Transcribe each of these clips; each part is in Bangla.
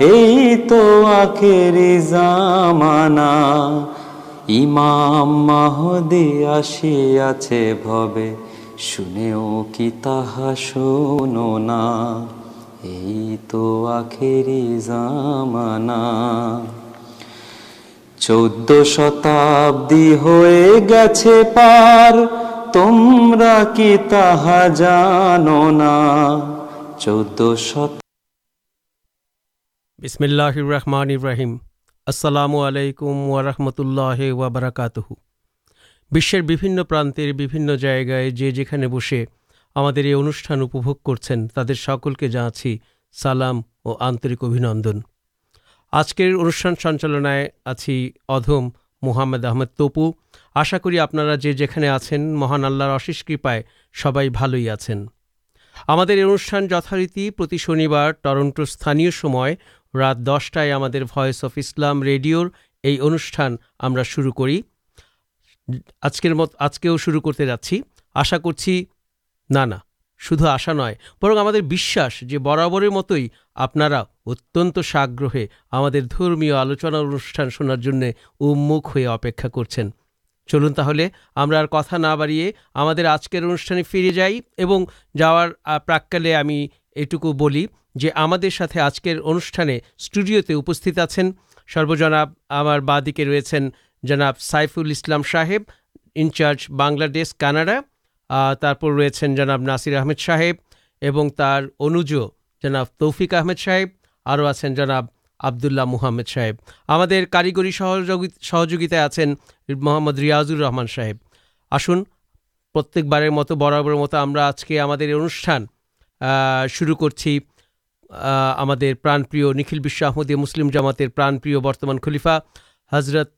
এই তো আখেরি জামানা, ইমাম মাহদি আসিয়াছে ভবে, শুনেও কি তাহা শোনো না। এই তো আখেরি জামানা। চোদ্দ শতাব্দী হয়ে গেছে পার, তোমরা কি তাহা জানো না? চৌদ্দ শত বিসমিল্লাহির রহমান ইব্রাহিম আসসালামু আলাইকুম ওয়ারহমতুল্লাহ ওয়াবারাকাতুহু। বিশ্বের বিভিন্ন প্রান্তের বিভিন্ন জায়গায় যে যেখানে বসে আমাদের এই অনুষ্ঠান উপভোগ করছেন, তাদের সকলকে জানাচ্ছি সালাম ও আন্তরিক অভিনন্দন। আজকের অনুষ্ঠান সঞ্চালনায় আছি অধম মুহাম্মদ আহমেদ তপু। আশা করি আপনারা যে যেখানে আছেন, মহান আল্লাহর অশেষ কৃপায় সবাই ভালোই আছেন। আমাদের এই অনুষ্ঠান যথারীতি প্রতি শনিবার টরন্টো স্থানীয় সময় রাত দশটায় আমাদের ভয়েস অফ ইসলাম রেডিওর এই অনুষ্ঠান আমরা শুরু করি। আজকের মত, আজকেও শুরু করতে যাচ্ছি। আশা করছি, না না, শুধু আশা নয়, বরং আমাদের বিশ্বাস যে বরাবরের মতোই আপনারা অত্যন্ত সাগ্রহে আমাদের ধর্মীয় আলোচনা অনুষ্ঠান শোনার জন্য উন্মুখ হয়ে অপেক্ষা করছেন। চলুন তাহলে, আমরা আর কথা না বাড়িয়ে আমাদের আজকের অনুষ্ঠানে ফিরে যাই এবং যাওয়ার প্রাক্কালে আমি এটুকু বলি যে আমাদের সাথে আজকের অনুষ্ঠানে স্টুডিওতে উপস্থিত আছেন সর্বজনাব আমার বাদিকে রয়েছেন জনাব সাইফুল ইসলাম সাহেব, ইনচার্জ বাংলাদেশ, কানাডা। তারপর রয়েছেন জনাব নাসির আহমেদ সাহেব এবং তার অনুজ জনাব তৌফিক আহমেদ সাহেব, আরও আছেন জনাব আবদুল্লাহ মুহাম্মদ সাহেব। আমাদের কারিগরি সহযোগী, সহযোগিতায় আছেন মোহাম্মদ রিয়াজুর রহমান সাহেব। আসুন, প্রত্যেকবারের মতো, বরাবরের মতো আমরা আজকে আমাদের অনুষ্ঠান শুরু করছি আমাদের প্রাণপ্রিয় নিখিল বিশ্ব আহমদীয় মুসলিম জামাতের প্রাণপ্রিয় বর্তমান খলিফা হজরত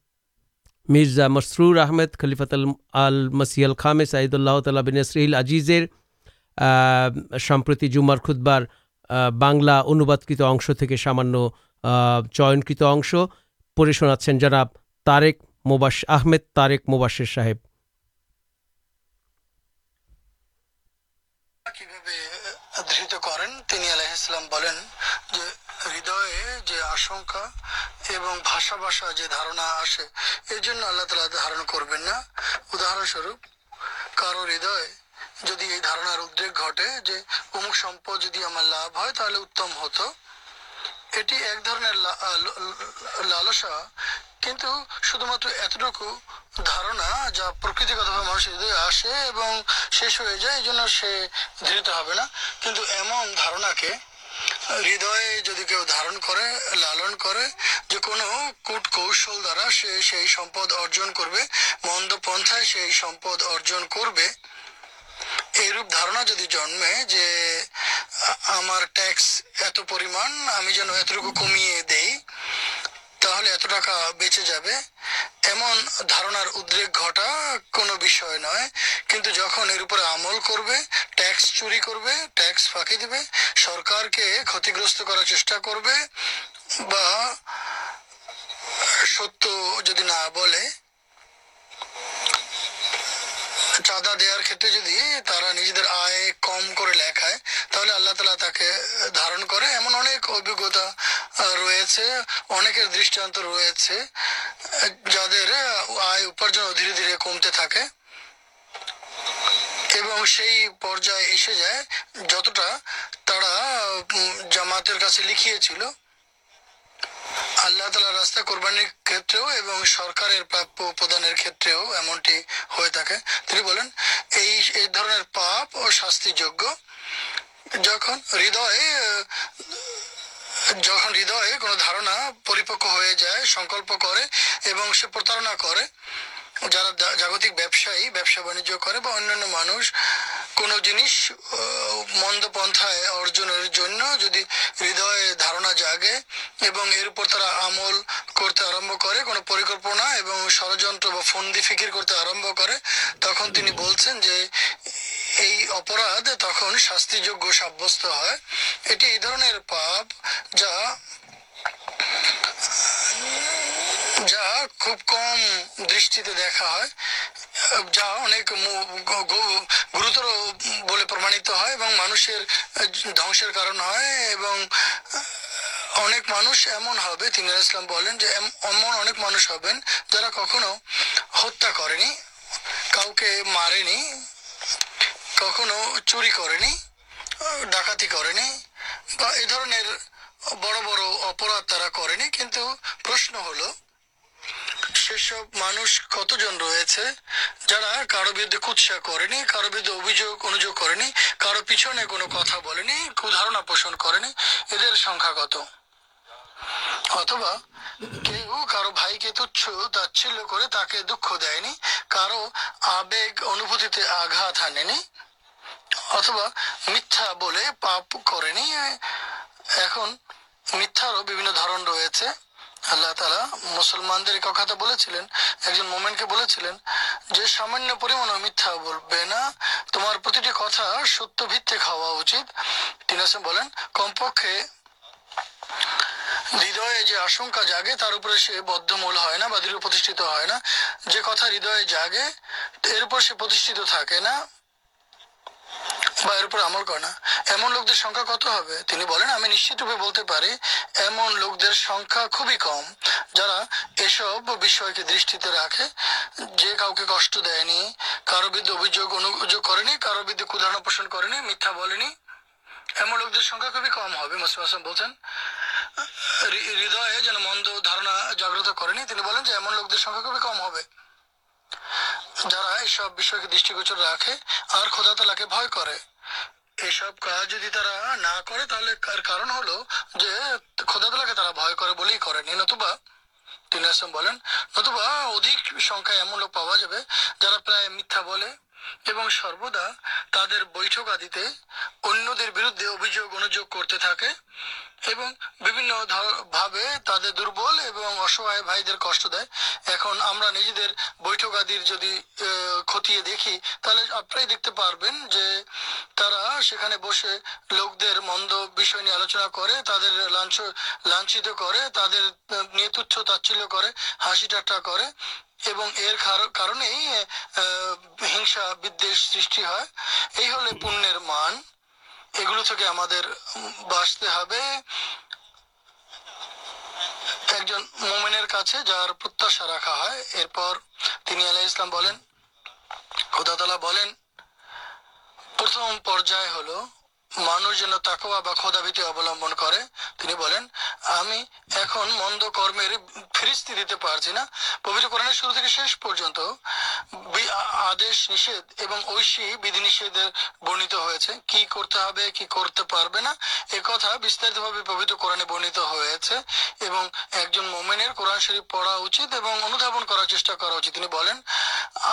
মির্জা মসরুর আহমেদ খলিফাত আল মাসিয়াল খামে, সাইদুল্লাহ তালা বিন নসরিল আজিজের সম্প্রতি জুম্মার খুদ্বার বাংলা অনুবাদকৃত অংশ থেকে সামান্য চয়নকৃত অংশ। পড়ে শোনাচ্ছেন জনাব তারেক মোবাস আহমেদ, তারেক মোবাশের সাহেব। ধৃত করেন। তিনি আলাইহিসসালাম বলেন যে, হৃদয়ে যে আশঙ্কা এবং ভাষা ভাষা যে ধারণা আসে এর জন্য আল্লাহ তালা ধারণ করবেন না। উদাহরণস্বরূপ, কারও হৃদয়ে যদি এই ধারণার উদ্রেক ঘটে যে, অমুক সম্পদ যদি আমার লাভ হয়, তাহলে উত্তম হতো। এটি এক ধরনের লালসা, কিন্তু শুধুমাত্র এতটুকু ধারণা যা প্রকৃতিগতভাবে মানুষের হৃদয়ে আসে এবং শেষ হয়ে যায়, এই জন্য সে ধৃত হবে না। কিন্তু এমন ধারণাকে হৃদয়ে যদি কেউ ধারণ করে, লালন করে, যে কোনো কূট কৌশল দ্বারা সে সেই সম্পদ অর্জন করবে, মন্দ পন্থায় সেই সম্পদ অর্জন করবে, এইরূপ ধারণা যদি জন্মে যে আমার ট্যাক্স এত পরিমাণ, আমি যেন এতটুকু কমিয়ে দেই তাহলে এত টাকা বেঁচে যাবে? এমন ধারণার উদ্রেক ঘটা কোনো বিষয় নয়। কিন্তু যখন এর উপরে আমল করবে ট্যাক্স চুরি করবে ট্যাক্স ফাঁকি দেবে, সরকারকে ক্ষতিগ্রস্ত করার চেষ্টা করবে, বা সত্য যদি না বলে চাঁদা দেওয়ার ক্ষেত্রে যদি তারা নিজেদের আয় কম করে লেখায়, তাহলে আল্লাহ তালা তাকে ধারণ করে। এমন অনেক অভিজ্ঞতা রয়েছে, অনেকের দৃষ্টান্ত রয়েছে, যাদের আয় উপার্জন ধীরে ধীরে কমতে থাকে। এবং সেই পর্যায়ে এসে যায়, যতটা তারা জামাতের কাছে লিখিয়েছিল আল্লাহ তালা রাস্তা কোরবানির ক্ষেত্রেও এবং সরকারের প্রাপ্য প্রদানের ক্ষেত্রেও এমনটি হয়ে থাকে। তিনি বলেন, এই এই ধরনের পাপ ও শাস্তিযোগ্য যখন হৃদয়ে যখন হৃদয়ে কোনো ধারণা পরিপক্ক হয়ে যায়, সংকল্প করে এবং সে প্রতারণা করে যারা জাগতিক ব্যবসায়ী, ব্যবসা বাণিজ্য করে বা অন্যান্য মানুষ, কোনো জিনিস মন্দ পন্থায় অর্জনের জন্য যদি হৃদয়ে ধারণা জাগে এবং এর উপর তারা আমল করতে আরম্ভ করে, কোনো পরিকল্পনা এবং ষড়যন্ত্র বা ফন্দি ফিকির করতে আরম্ভ করে, তখন তিনি বলছেন যে এই অপরাধ তখন শাস্তিযোগ্য সাব্যস্ত হয়। এটি এই ধরনের পাপ যা যা খুব কম দৃষ্টিতে দেখা হয়, যা অনেক গুরুতর বলে প্রমাণিত হয় এবং মানুষের ধ্বংসের কারণ হয় এবং অনেক মানুষ এমন হবে তিনি ইসলাম বলেন যে এম- এমন অনেক মানুষ হবেন যারা কখনো হত্যা করেনি, কাউকে মারেনি, কখনো চুরি করেনি, ডাকাতি করেনি বা এ ধরনের বড় বড় অপরাধ তারা করেনি। কিন্তু প্রশ্ন হলো সেসব মানুষ কতজন রয়েছে? যারা কারও বিরুদ্ধে কুৎসা করেনি, কারও বিরুদ্ধে অভিযোগ, অনুযোগ করেনি, কারও পিছনে কোনো কথা বলেনি কুধারণা পোষণ করেনি, এদের সংখ্যা কত? অথবা কেউ কারও ভাইকে তুচ্ছ, তাচ্ছিল্য করে তাকে দুঃখ দেয়নি, কারও আবেগ অনুভূতিতে আঘাত হানেনি, অথবা মিথ্যা বলে পাপ করেনি, এখন মিথ্যারও বিভিন্ন ধরন রয়েছে। আল্লাহ তালা মুসলমানদের কথা বলেছিলেন, একজন মোমেনকে বলেছিলেন যে, সামান্য মিথ্যা বলবে না, তোমার প্রতিটি কথা সত্য ভিত্তিক হওয়া উচিত। তিনি বলেন, কমপক্ষে হৃদয়ে যে আশঙ্কা জাগে, তার উপরে সে বদ্ধমূল হয় না বা দৃঢ় প্রতিষ্ঠিত হয় না। যে কথা হৃদয়ে জাগে, এর উপর সে প্রতিষ্ঠিত থাকে না। বা এর উপর আমল করে না। এমন লোকদের সংখ্যা কত হবে? তিনি বলেন, আমি নিশ্চিতরূপে বলতে পারি, এমন লোকদের সংখ্যা খুবই কম, যারা এসব বিষয়কে দৃষ্টিতে রাখে। যে কাউকে কষ্ট দেয়নি, কারও বিরুদ্ধে অভিযোগ অনুযোগ করেনি, কারও বিরুদ্ধে কুধারণা পোষণ করেনি, মিথ্যা বলেনি, এমন লোকদের সংখ্যা খুবই কম হবে, মুসলিম আসলাম বলছেন। হৃদয়ে যেন মন্দ ধারণা জাগ্রত করেনি, তিনি বলেন যে এমন লোকদের সংখ্যা খুবই কম হবে। যারা এইসব বিষয়কে দৃষ্টিগোচর রাখে আর খোদা তালাকে ভয় করে। এসব কাজ যদি তারা না করে, তাহলে কার কারণ হলো যে খোদা তালাকে তারা ভয় করে বলেই করেনি। নতুবা, তিনি আসলাম বলেন, নতুবা অধিক সংখ্যায় এমন লোক পাওয়া যাবে যারা প্রায় মিথ্যা বলে এবং সর্বদা তাদের বৈঠক আদিতে অন্যদের বিরুদ্ধে অভিযোগ অনুযোগ করতে থাকে। এবং বিভিন্ন ভাবে তাদের দুর্বল এবং অসহায় ভাইদের কষ্ট দেয়। এখন আমরা নিজেদের বৈঠক আদির যদি খতিয়ে দেখি, তাহলে আপনারাই দেখতে পারবেন যে তারা সেখানে বসে লোকদের মন্দ বিষয় নিয়ে আলোচনা করে, তাদের লাঞ্ছ, লাঞ্ছিত করে, তাদের নিয়ে তুচ্ছ তাচ্ছিল্য করে, হাসি ঠাট্টা করে এবং এর কার- কারণেই হিংসা বিদ্বেষ সৃষ্টি হয়। এই হলে পুণ্যের মান। এগুলো থেকে আমাদের বাঁচতে হবে। একজন মোমেনের কাছে যার প্রত্যাশা রাখা হয়, এরপর তিনি আলাহ ইসলাম বলেন, খোদাতলা বলেন, প্রথম পর্যায় হলো মানুষ যেন তাকওয়া বা খোদাভীতি অবলম্বন করে, তিনি বলেন, আমি এখন মন্দ কর্মের ফিরিস্তি দিতে পারছি না। পবিত্র কোরআনের শুরু থেকে শেষ পর্যন্ত আদেশ নিষেধ এবং ঐশী বিধিনিষেধের বর্ণিত হয়েছে। কি করতে হবে, কি করতে পারবে না, এ কথা বিস্তারিতভাবে পবিত্র কোরআনে বর্ণিত হয়েছে এবং একজন মোমেনের কোরআন শরীফ পড়া উচিত এবং অনুধাবন করার চেষ্টা করা উচিত। তিনি বলেন,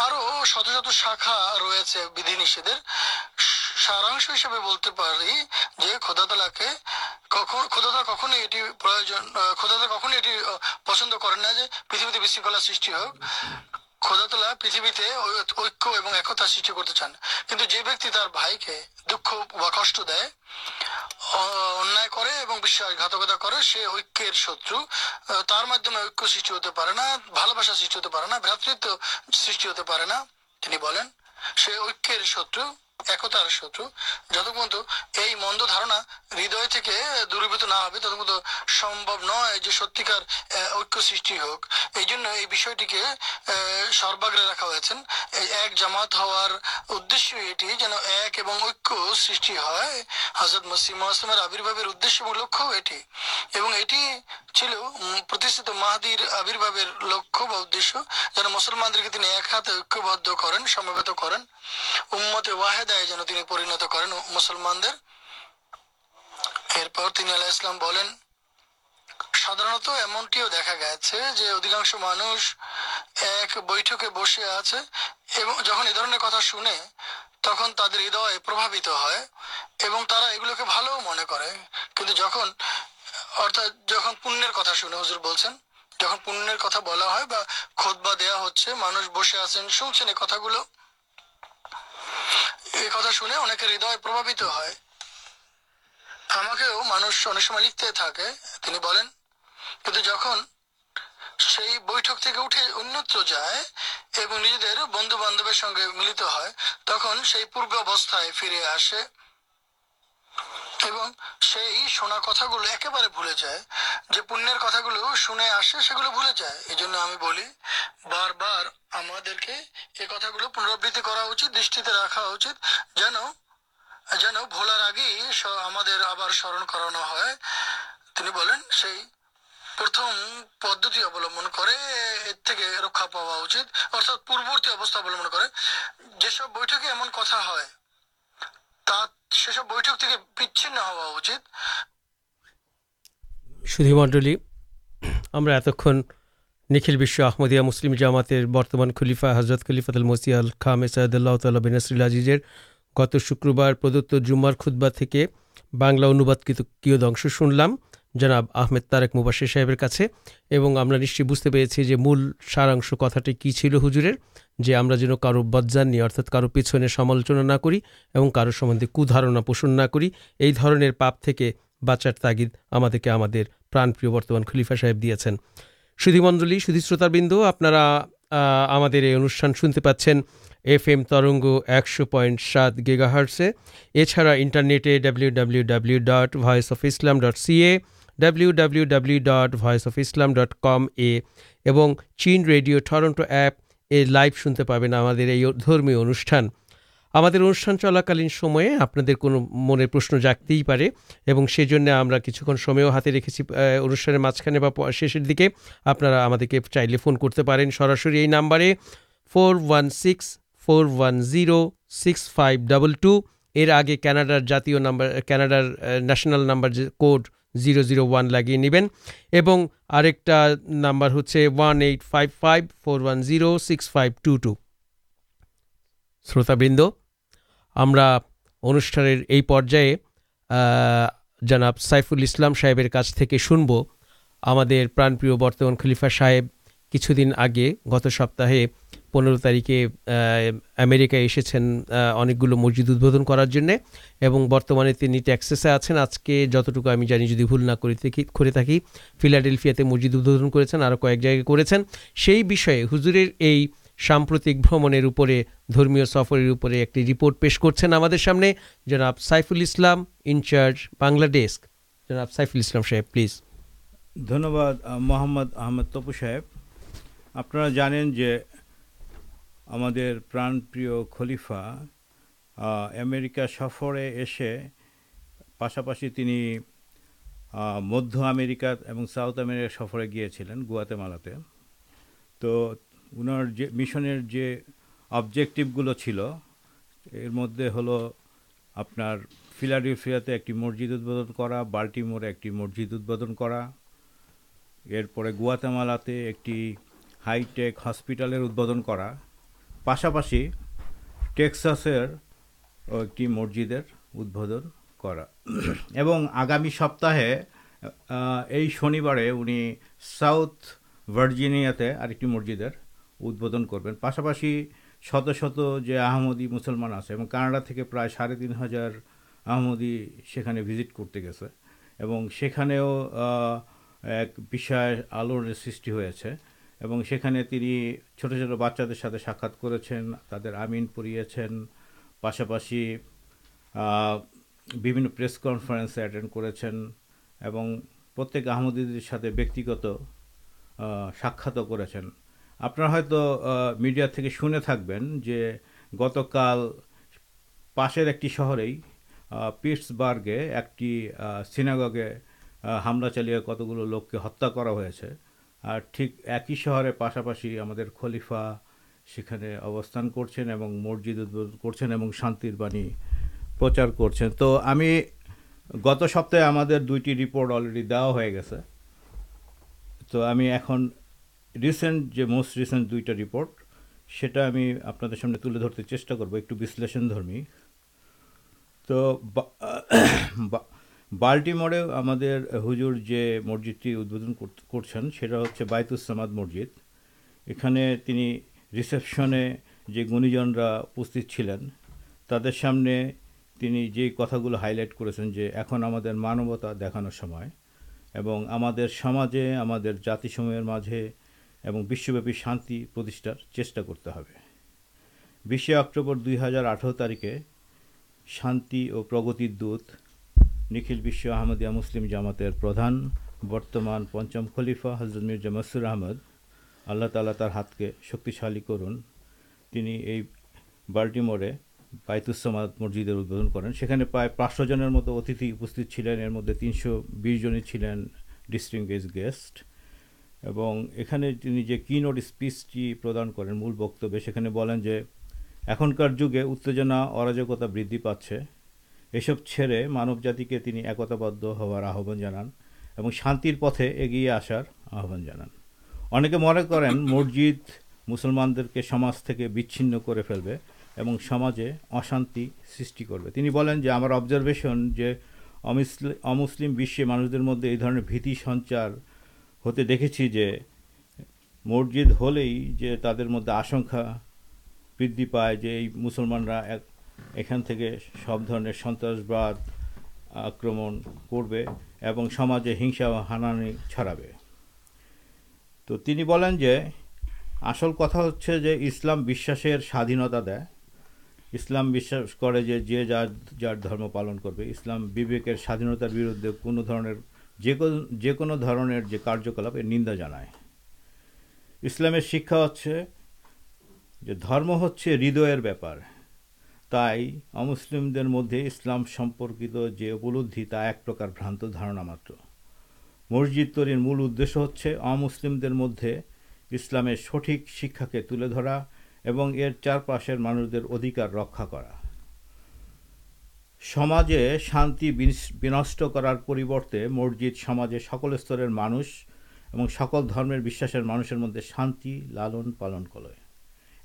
আরও শত শত শাখা রয়েছে বিধিনিষেধের। সারাংশ হিসেবে বলতে পারি যে খোদা তালাকে কখন খোদাদা কখনোই এটি প্রয়োজন খোদাদা কখনোই এটি পছন্দ করেন না যে পৃথিবীতে বিশৃঙ্খলা সৃষ্টি হোক। খোদাতলা পৃথিবীতে ঐক্য এবং একতা সৃষ্টি করতে চান। কিন্তু যে ব্যক্তি তার ভাইকে দুঃখ বা কষ্ট দেয় অন্যায় করে এবং বিশ্বাসঘাতকতা করে, সে ঐক্যের শত্রু তার মাধ্যমে ঐক্য সৃষ্টি হতে পারে না, ভালোবাসা সৃষ্টি হতে পারে না, ভ্রাতৃত্ব সৃষ্টি হতে পারে না, তিনি বলেন, সে ঐক্যের শত্রু। একতার শত্রু। যত পর্যন্ত এই মন্দ ধারণা হৃদয় থেকে দূরীভূত না হবে তত পর্যন্ত সম্ভব নয় যে সত্যিকার ঐক্য সৃষ্টি হোক। এই জন্য এই বিষয়টিকে সর্বাগ্রে রাখা হয়েছেন। এক জামাত হওয়ার উদ্দেশ্য এটি যেন এক এবং ঐক্য সৃষ্টি হয়। হজরত মসিম আসলামের আবির্ভাবের উদ্দেশ্য এবং লক্ষ্য এটি। এবং এটি ছিল প্রতিষ্ঠিত মাহাদির আবির্ভাবের লক্ষ্য বা উদ্দেশ্য। যেন মুসলমানদেরকে তিনি এক হাতে ঐক্যবদ্ধ করেন, সমবেত করেন। উম্মতে ওয়াহেদায় যেন তিনি পরিণত করেন মুসলমানদের। এরপর তিনি আলাহ ইসলাম বলেন, সাধারণত এমনটিও দেখা গেছে যে অধিকাংশ মানুষ এক বৈঠকে বসে আছে এবং যখন এ ধরনের কথা শুনে তখন তাদের হৃদয় প্রভাবিত হয় এবং তারা এগুলোকে ভালো মনে করে। কিন্তু যখন, অর্থাৎ যখন পুণ্যের কথা শুনে হুজুর বলছেন, যখন পুণ্যের কথা বলা হয় বা খোদবা দেয়া হচ্ছে, মানুষ বসে আছেন, শুনছেন এই কথাগুলো এই কথা শুনে অনেকের হৃদয় প্রভাবিত হয়। আমাকেও মানুষ অনেক সময় লিখতে থাকে, তিনি বলেন, কিন্তু যখন সেই বৈঠক থেকে উঠে অন্যত্র যায় এবং নিজেদের বন্ধু বান্ধবের সঙ্গে মিলিত হয়, তখন সেই পূর্ব অবস্থায় ফিরে আসে। এবং সেই শোনা কথাগুলো একেবারে ভুলে যায়। যে পুণ্যের কথাগুলো শুনে আসে, সেগুলো ভুলে যায়। এই জন্য আমি বলি, বারবার আমাদেরকে এ কথাগুলো পুনরাবৃত্তি করা উচিত, দৃষ্টিতে রাখা উচিত, যেন যেন ভোলার আগেই আমাদের আবার স্মরণ করানো হয়। তিনি বলেন, সেই প্রথম পদ্ধতি অবলম্বন করে এর থেকে রক্ষা পাওয়া উচিত, অর্থাৎ পূর্ববর্তী অবস্থা অবলম্বন করে। যেসব বৈঠকে এমন কথা হয় তা সেসব বৈঠক থেকে বিচ্ছিন্ন হওয়া উচিত। সুধীমণ্ডলী আমরা এতক্ষণ নিখিল বিশ্ব আহমদিয়া মুসলিম জামাতের বর্তমান খলিফা হজরত খলিফাতুল মসিয়াল খামে সৈয়দুল্লাহ তাল্লাহ বিনাসরুল আজিজের গত শুক্রবার প্রদত্ত জুম্মার খুতবা থেকে বাংলা অনুবাদকৃত কিয়দ অংশ শুনলাম। জনাব আহমেদ তারেক মুবাসির সাহেবের কাছে এবং আমরা নিশ্চয়ই বুঝতে পেরেছি যে মূল সারাংশ কথাটি কী ছিল হুজুরের, যে আমরা যেন কারও বজ্জান নিয়ে, অর্থাৎ কারও পিছনে সমালোচনা না করি এবং কারও সম্বন্ধে কুধারণা পোষণ না করি, এই ধরনের পাপ থেকে বাঁচার তাগিদ আমাদেরকে আমাদের প্রাণপ্রিয় বর্তমান খলিফা সাহেব দিয়েছেন। সুধীমণ্ডলী সুধী শ্রোতাবৃন্দ, আপনারা আমাদের এই অনুষ্ঠান শুনতে পাচ্ছেন এফ এম তরঙ্গ একশো পয়েন্ট সাত গেগাহার্সে এছাড়া ইন্টারনেটে W W W dot voice of Islam dot CA W W W dot of Islam dot com এ এবং চীন রেডিও টরন্টো অ্যাপ এ লাইভ শুনতে পাবেন আমাদের এই ধর্মীয় অনুষ্ঠান। আমাদের অনুষ্ঠান চলাকালীন সময়ে আপনাদের কোনো মনের প্রশ্ন জাগতেই পারে এবং সেজন্য আমরা কিছুক্ষণ সময়ও হাতে রেখেছি অনুষ্ঠানের মাঝখানে বা শেষের দিকে। আপনারা আমাদেরকে চাইলে ফোন করতে পারেন সরাসরি এই নাম্বারে four one six four one zero six five double two এর আগে ক্যানাডার জাতীয় নাম্বার, ক্যানাডার ন্যাশনাল নাম্বার যে কোড জিরো জিরো ওয়ান লাগিয়ে নেবেন। এবং আরেকটা নাম্বার হচ্ছে one eight five five four one zero six five two two. শ্রোতাবৃন্দ, আমরা অনুষ্ঠানের এই পর্যায়ে জনাব সাইফুল ইসলাম সাহেবের কাছ থেকে শুনব আমাদের প্রাণপ্রিয় বর্তমান খলিফা সাহেব কিছুদিন আগে গত সপ্তাহে পনেরো তারিখে আমেরিকায় এসেছেন অনেকগুলো মসজিদ উদ্বোধন করার জন্যে এবং বর্তমানে তিনি ট্যাক্সেসে আছেন। আজকে যতটুকু আমি জানি, যদি ভুল না করে থাকি করে থাকি, ফিলাডেলফিয়াতে মসজিদ উদ্বোধন করেছেন, আরও কয়েক জায়গায় করেছেন। সেই বিষয়ে হুজুরের এই সাম্প্রতিক ভ্রমণের উপরে, ধর্মীয় সফরের উপরে একটি রিপোর্ট পেশ করছেন আমাদের সামনে। জনাব সাইফুল ইসলাম ইনচার্জ বাংলাদেশ জনাব সাইফুল ইসলাম সাহেব, প্লিজ। ধন্যবাদ মোহাম্মদ আহমেদ তপু সাহেব। আপনারা জানেন যে আমাদের প্রাণপ্রিয় খলিফা আমেরিকা সফরে এসে পাশাপাশি তিনি মধ্য আমেরিকা এবং সাউথ আমেরিকা সফরে গিয়েছিলেন গুয়াতেমালাতে। তো উনার যে, মিশনের যে অবজেক্টিভগুলো ছিল, এর মধ্যে হলো আপনার ফিলাডেলফিয়াতে একটি মসজিদ উদ্বোধন করা, বাল্টিমোরে একটি মসজিদ উদ্বোধন করা, এরপরে গুয়াতেমালাতে একটি হাইটেক হসপিটালের উদ্বোধন করা পাশাপাশি টেক্সাসের একটি মসজিদের উদ্বোধন করা। এবং আগামী সপ্তাহে এই শনিবারে উনি সাউথ ভার্জিনিয়াতে আরেকটি মসজিদের উদ্বোধন করবেন। পাশাপাশি শত শত যে আহমদি মুসলমান আছে এবং কানাডা থেকে প্রায় সাড়ে তিন হাজার আহমদি সেখানে ভিজিট করতে গেছে এবং সেখানেও এক বিশাল আলোর সৃষ্টি হয়েছে। এবং সেখানে তিনি ছোট ছোট বাচ্চাদের সাথে সাক্ষাৎ করেছেন, তাদের আমিন পড়িয়েছেন, পাশাপাশি বিভিন্ন প্রেস কনফারেন্সে অ্যাটেন্ড করেছেন এবং প্রত্যেক আহমদীদের সাথে ব্যক্তিগত সাক্ষাৎও করেছেন। আপনারা হয়তো মিডিয়া থেকে শুনে থাকবেন যে গতকাল পাশের একটি শহরেই পিটসবার্গে একটি সিনাগগে হামলা চালিয়ে কতগুলো লোককে হত্যা করা হয়েছে। আর ঠিক একই শহরে পাশাপাশি আমাদের খলিফা সেখানে অবস্থান করছেন এবং মসজিদ উদ্বোধন করছেন এবং শান্তির বাণী প্রচার করছেন। তো আমি গত সপ্তাহে আমাদের দুইটি রিপোর্ট অলরেডি দেওয়া হয়ে গেছে। তো আমি এখন রিসেন্ট যে মোস্ট রিসেন্ট দুইটা রিপোর্ট সেটা আমি আপনাদের সামনে তুলে ধরতে চেষ্টা করব, একটু বিশ্লেষণধর্মী। তো বাল্টিমোরে আমাদের হুজুর যে মসজিদটি উদ্বোধন করছেন, সেটা হচ্ছে বাইতুস সামাদ মসজিদ। এখানে তিনি রিসেপশনে যে গুণীজনরা উপস্থিত ছিলেন, তাদের সামনে তিনি যে কথাগুলো হাইলাইট করেছেন যে এখন আমাদের মানবতা দেখানোর সময় এবং আমাদের সমাজে, আমাদের জাতিসমূহের মাঝে এবং বিশ্বব্যাপী শান্তি প্রতিষ্ঠার চেষ্টা করতে হবে। বিশে অক্টোবর দুই হাজার আঠেরো তারিখে শান্তি ও প্রগতির দূত নিখিল বিশ্ব আহমদিয়া মুসলিম জামাতের প্রধান, বর্তমান পঞ্চম খলিফা হজরত মির্জা মসুর আহমদ। আল্লাহ তালা তার হাতকে শক্তিশালী করুন। তিনি এই বাল্টিমোরে বাইতুসমাদ মসজিদের উদ্বোধন করেন। সেখানে প্রায় পাঁচশো জনের মতো অতিথি উপস্থিত ছিলেন। এর মধ্যে তিনশো বিশ জনই ছিলেন ডিস্টিংগেজ গেস্ট এবং এখানে তিনি যে কিনোট স্পিচটি প্রদান করেন, মূল বক্তব্যে, সেখানে বলেন যে, এখনকার যুগে উত্তেজনা, অরাজকতা বৃদ্ধি পাচ্ছে। এসব ছেড়ে মানবজাতিকে তিনি একতাবদ্ধ হওয়ার আহ্বান জানান এবং শান্তির পথে এগিয়ে আসার আহ্বান জানান। অনেকে মনে করেন মসজিদ মুসলমানদেরকে সমাজ থেকে বিচ্ছিন্ন করে ফেলবে এবং সমাজে অশান্তি সৃষ্টি করবে। তিনি বলেন যে, আমার অবজারভেশন যে, অমিসলি- অমুসলিম বিশ্বে মানুষদের মধ্যে এই ধরনের ভীতি সঞ্চার হতে দেখেছি যে, মসজিদ হলেই যে তাদের মধ্যে আশঙ্কা বৃদ্ধি পায় যে, এই মুসলমানরা এক এখান থেকে সব ধরনের সন্ত্রাসবাদ আক্রমণ করবে এবং সমাজে হিংসা ও হানানি ছড়াবে। তো তিনি বলেন যে, আসল কথা হচ্ছে যে ইসলাম বিশ্বাসের স্বাধীনতা দেয়। ইসলাম বিশ্বাস করে যে যে যার যার ধর্ম পালন করবে। ইসলাম বিবেকের স্বাধীনতার বিরুদ্ধে কোনো ধরনের, যে কোনো যে কোনো ধরনের যে কার্যকলাপ নিন্দা জানায়। ইসলামের শিক্ষা হচ্ছে যে ধর্ম হচ্ছে হৃদয়ের ব্যাপার। তাই অমুসলিমদের মধ্যে ইসলাম সম্পর্কিত যে উপলব্ধি তা এক প্রকার ভ্রান্ত ধারণা মাত্র। মসজিদ তৈরির মূল উদ্দেশ্য হচ্ছে অমুসলিমদের মধ্যে ইসলামের সঠিক শিক্ষাকে তুলে ধরা এবং এর চারপাশের মানুষদের অধিকার রক্ষা করা। সমাজে শান্তি বিনষ্ট করার পরিবর্তে মসজিদ সমাজে সকল স্তরের মানুষ এবং সকল ধর্মের বিশ্বাসের মানুষের মধ্যে শান্তি লালন পালন করে